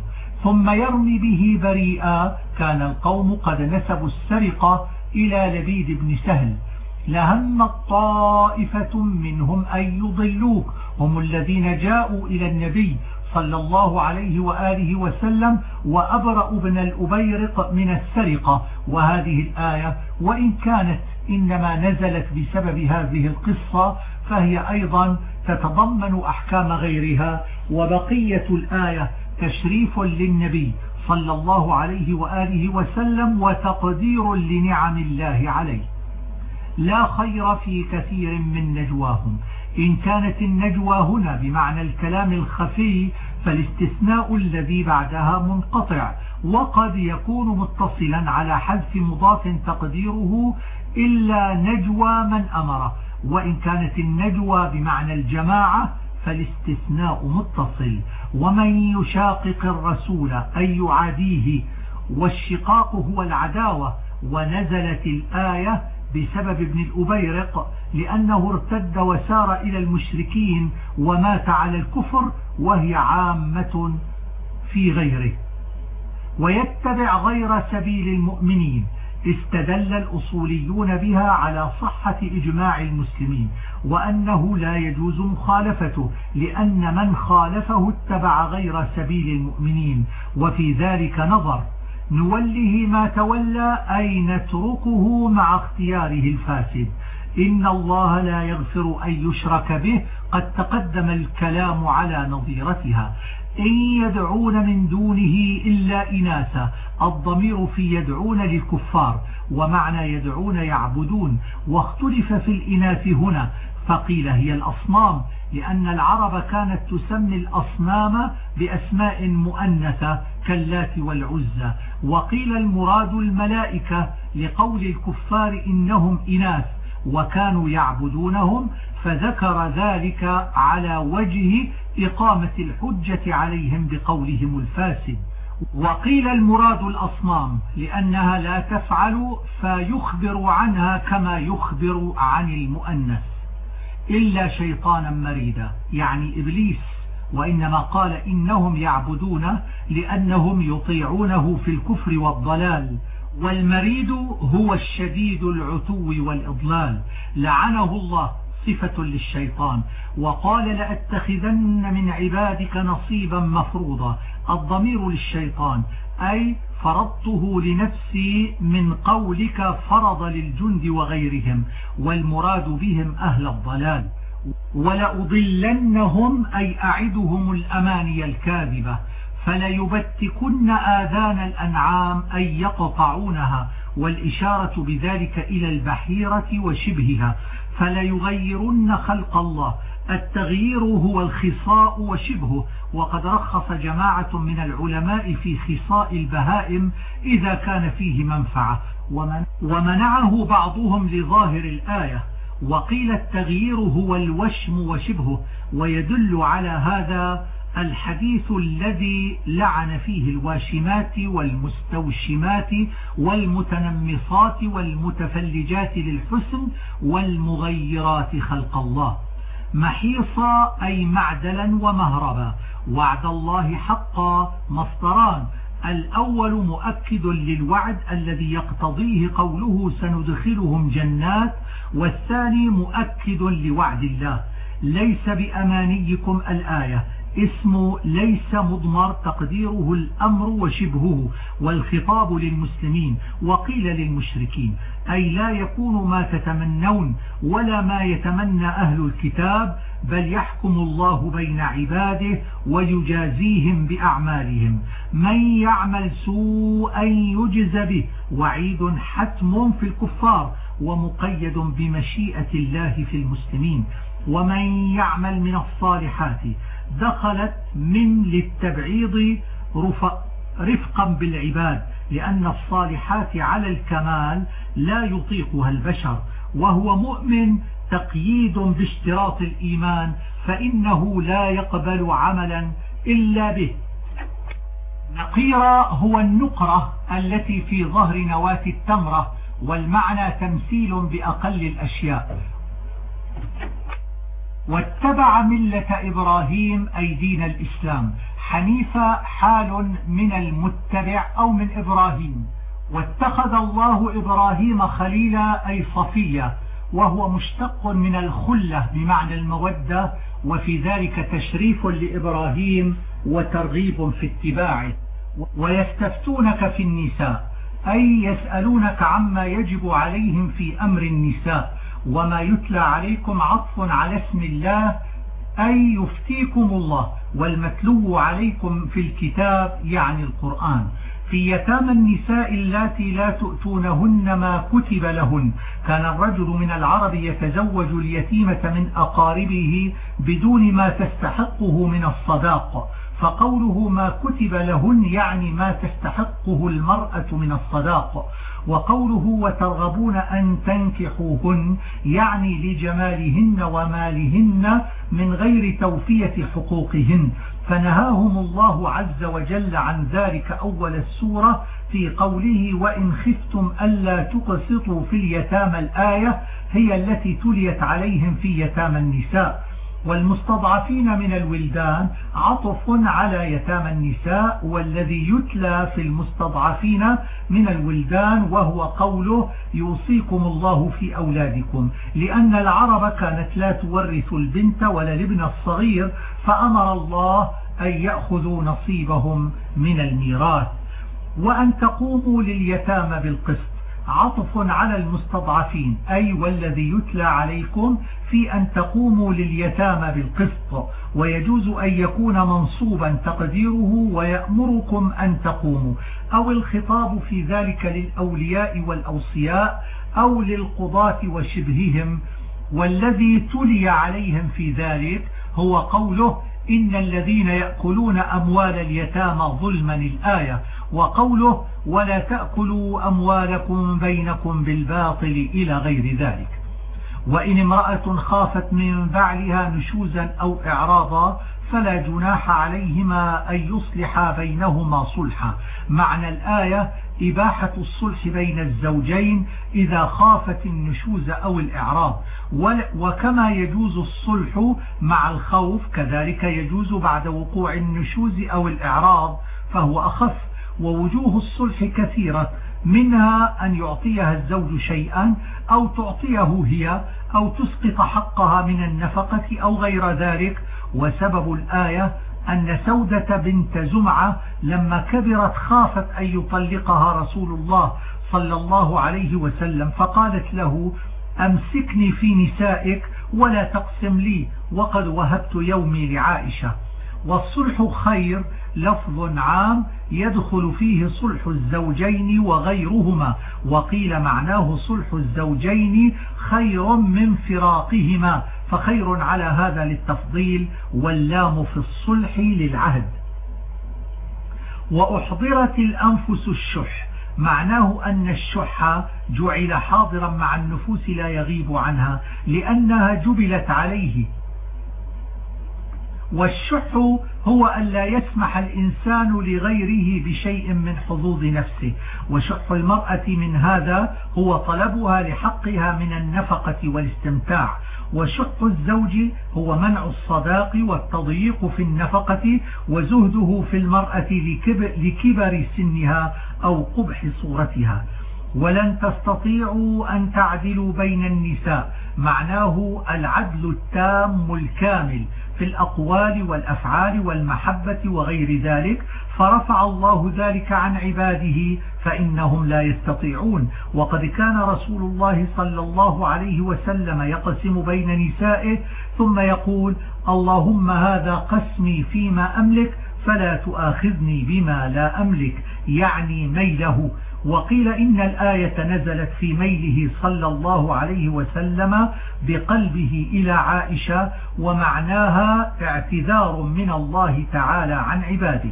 ثم يرمي به بريئا كان القوم قد نسبوا السرقة إلى لبيد بن سهل لهم طائفة منهم أن يضلوك. هم الذين جاءوا إلى النبي صلى الله عليه وآله وسلم وأبرأ بن الأبيرق من السرقة. وهذه الآية وإن كانت إنما نزلت بسبب هذه القصة فهي أيضا تتضمن أحكام غيرها. وبقية الآية تشريف للنبي صلى الله عليه وآله وسلم وتقدير لنعم الله عليه. لا خير في كثير من نجواهم. إن كانت النجوى هنا بمعنى الكلام الخفي فالاستثناء الذي بعدها منقطع. وقد يكون متصلا على حذف مضاف تقديره إلا نجوى من أمر. وإن كانت النجوى بمعنى الجماعة فالاستثناء متصل. ومن يشاقق الرسول أي يعاديه والشقاق هو العداوة. ونزلت الآية بسبب ابن الأبيرق لأنه ارتد وسار إلى المشركين ومات على الكفر وهي عامة في غيره. ويتبع غير سبيل المؤمنين استدل الأصوليون بها على صحة إجماع المسلمين وأنه لا يجوز مخالفته لأن من خالفه اتبع غير سبيل المؤمنين وفي ذلك نظر نوله ما تولى أي نتركه مع اختياره الفاسد. إن الله لا يغفر أن يشرك به قد تقدم الكلام على نظيرتها. إن يدعون من دونه إلا إناثا الضمير في يدعون للكفار ومعنى يدعون يعبدون. واختلف في الإناث هنا فقيل هي الأصنام لأن العرب كانت تسمي الأصنام بأسماء مؤنثة كاللات والعزة وقيل المراد الملائكة لقول الكفار إنهم إناث وكانوا يعبدونهم فذكر ذلك على وجه إقامة الحجة عليهم بقولهم الفاسد. وقيل المراد الأصنام لأنها لا تفعل فيخبر عنها كما يخبر عن المؤنث إلا شيطانا مريدا يعني إبليس. وإنما قال إنهم يعبدونه لأنهم يطيعونه في الكفر والضلال والمريد هو الشديد العتو والإضلال. لعنه الله صفة للشيطان. وقال لأتخذن من عبادك نصيبا مفروضا. الضمير للشيطان أي فرضته لنفسي من قولك فرض للجند وغيرهم والمراد بهم أهل الضلال. ولأضلنهم أي أعدهم الأماني الكاذبة فليبتكن آذان الأنعام أي يقطعونها والإشارة بذلك إلى البحيرة وشبهها فليغيرن خلق الله التغيير هو الخصاء وشبهه وقد رخص جماعة من العلماء في خصاء البهائم إذا كان فيه منفعة ومنعه بعضهم لظاهر الآية وقيل التغيير هو الوشم وشبهه ويدل على هذا الحديث الذي لعن فيه الواشمات والمستوشمات والمتنمصات والمتفلجات للحسن والمغيرات خلق الله. محيصا أي معدلا ومهربا. وعد الله حقا مصدران الأول مؤكد للوعد الذي يقتضيه قوله سندخلهم جنات والثاني مؤكد لوعد الله. ليس بأمانيكم الآية. اسم ليس مضمر تقديره الأمر وشبهه. والخطاب للمسلمين وقيل للمشركين. أي لا يكون ما تتمنون ولا ما يتمنى أهل الكتاب بل يحكم الله بين عباده ويجازيهم بأعمالهم. من يعمل سوءا يجز به. وعيد حتم في الكفار. ومقيد بمشيئة الله في المسلمين ومن يعمل من الصالحات دخلت من للتبعيض رفقا بالعباد لأن الصالحات على الكمال لا يطيقها البشر. وهو مؤمن تقييد باشتراط الإيمان فإنه لا يقبل عملا إلا به. نقيرة هو النقرة التي في ظهر نواة التمرة والمعنى تمثيل بأقل الأشياء. واتبع ملة إبراهيم أي دين الإسلام. حنيفة حال من المتبع أو من إبراهيم. واتخذ الله إبراهيم خليلا أي صفية وهو مشتق من الخلة بمعنى المودة. وفي ذلك تشريف لإبراهيم وترغيب في اتباعه. ويستفتونك في النساء. أي يسألونك عما يجب عليهم في أمر النساء وما يتلى عليكم عطف على اسم الله أي يفتيكم الله والمتلو عليكم في الكتاب يعني القرآن. في يتامى النساء اللاتي لا تؤتونهن ما كتب لهن كان الرجل من العرب يتزوج اليتيمة من أقاربه بدون ما تستحقه من الصداق. فقوله ما كتب لهن يعني ما تستحقه المرأة من الصداق وقوله وترغبون أن تنكحوهن يعني لجمالهن ومالهن من غير توفية حقوقهن. فنهاهم الله عز وجل عن ذلك أول السورة في قوله وإن خفتم ألا تقسطوا في اليتامى الآية هي التي تليت عليهم في يتامى النساء. والمستضعفين من الولدان عطف على يتامى النساء والذي يتلى في المستضعفين من الولدان وهو قوله يوصيكم الله في أولادكم. لأن العرب كانت لا تورث البنت ولا الابن الصغير فأمر الله أن يأخذوا نصيبهم من الميراث. وأن تقوموا لليتامى بالقسط. عطف على المستضعفين. أي والذي يتلى عليكم في أن تقوموا لليتامى بالقسط. ويجوز أن يكون منصوبا تقديره ويأمركم أن تقوموا. أو الخطاب في ذلك للأولياء والأوصياء أو للقضاة وشبههم. والذي تلي عليهم في ذلك هو قوله إن الذين يأكلون أموال اليتامى ظلما الآية. وقوله ولا تأكلوا أموالكم بينكم بالباطل إلى غير ذلك. وإن امرأة خافت من بعلها نشوزا أو إعراضا فلا جناح عليهما أن يصلحا بينهما صلحا. معنى الآية إباحة الصلح بين الزوجين إذا خافت النشوز أو الإعراض. وكما يجوز الصلح مع الخوف كذلك يجوز بعد وقوع النشوز أو الإعراض فهو أخف. ووجوه الصلح كثيرة منها أن يعطيها الزوج شيئا أو تعطيه هي أو تسقط حقها من النفقة أو غير ذلك. وسبب الآية أن سودة بنت زمعة لما كبرت خافت أن يطلقها رسول الله صلى الله عليه وسلم فقالت له أمسكني في نسائك ولا تقسم لي وقد وهبت يومي لعائشة. والصلح خير لفظ عام يدخل فيه صلح الزوجين وغيرهما وقيل معناه صلح الزوجين خير من فراقهما فخير على هذا للتفضيل واللام في الصلح للعهد. وأحضرت الأنفس الشح معناه أن الشح جعل حاضرا مع النفوس لا يغيب عنها لأنها جبلت عليه. والشح هو أن لا يسمح الإنسان لغيره بشيء من حظوظ نفسه. وشح المرأة من هذا هو طلبها لحقها من النفقة والاستمتاع. وشح الزوج هو منع الصداق والتضييق في النفقة وزهده في المرأة لكبر سنها أو قبح صورتها. ولن تستطيعوا أن تعدلوا بين النساء. معناه العدل التام الكامل في الأقوال والأفعال والمحبة وغير ذلك. فرفع الله ذلك عن عباده فإنهم لا يستطيعون. وقد كان رسول الله صلى الله عليه وسلم يقسم بين نسائه ثم يقول اللهم هذا قسمي فيما أملك فلا تؤاخذني بما لا أملك. يعني ميله. وقيل إن الآية نزلت في ميله صلى الله عليه وسلم بقلبه إلى عائشة ومعناها اعتذار من الله تعالى عن عباده.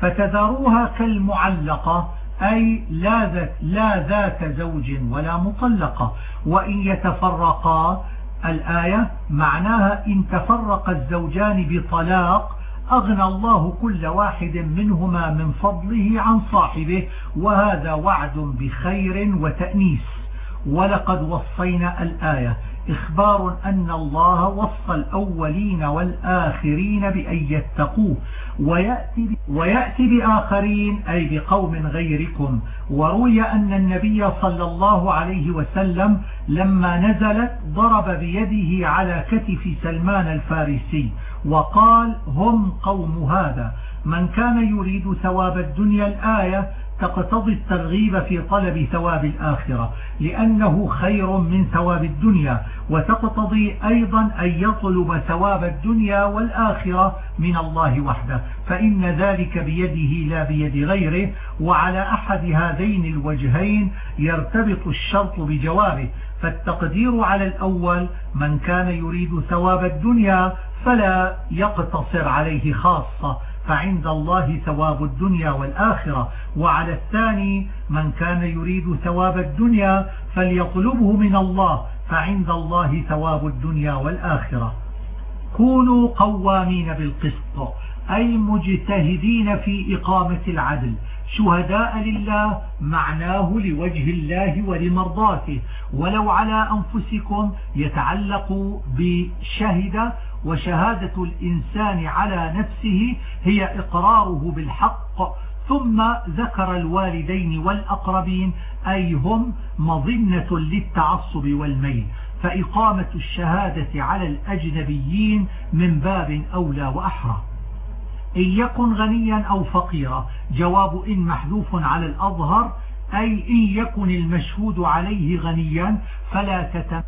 فتذروها كالمعلقة أي لا ذات, لا ذات زوج ولا مطلقة. وإن يتفرقا الآية معناها إن تفرق الزوجان بطلاق أغنى الله كل واحد منهما من فضله عن صاحبه وهذا وعد بخير وتأنيس. ولقد وصينا الآية إخبار أن الله وصى الأولين والآخرين بأن يتقوه ويأتي, ويأتي بآخرين أي بقوم غيركم. وروي أن النبي صلى الله عليه وسلم لما نزلت ضرب بيده على كتف سلمان الفارسي. وقال هم قوم هذا. من كان يريد ثواب الدنيا الآية تقتضي الترغيب في طلب ثواب الآخرة لأنه خير من ثواب الدنيا وتقتضي أيضا أن يطلب ثواب الدنيا والآخرة من الله وحده. فإن ذلك بيده لا بيد غيره وعلى أحد هذين الوجهين يرتبط الشرط بجوابه. فالتقدير على الأول من كان يريد ثواب الدنيا فلا يقتصر عليه خاصة فعند الله ثواب الدنيا والآخرة. وعلى الثاني من كان يريد ثواب الدنيا فليطلبه من الله فعند الله ثواب الدنيا والآخرة. كونوا قوامين بالقسط أي مجتهدين في إقامة العدل. شهداء لله معناه لوجه الله ولمرضاته. ولو على أنفسكم يتعلق بشهد وشهادة الإنسان على نفسه هي إقراره بالحق ثم ذكر الوالدين والأقربين أي هم مظنة للتعصب والميل. فإقامة الشهادة على الأجنبيين من باب أولى وأحرى. إن يكن غنيا أو فقيرا جواب إن محذوف على الأظهر أي إن يكن المشهود عليه غنيا فلا تتم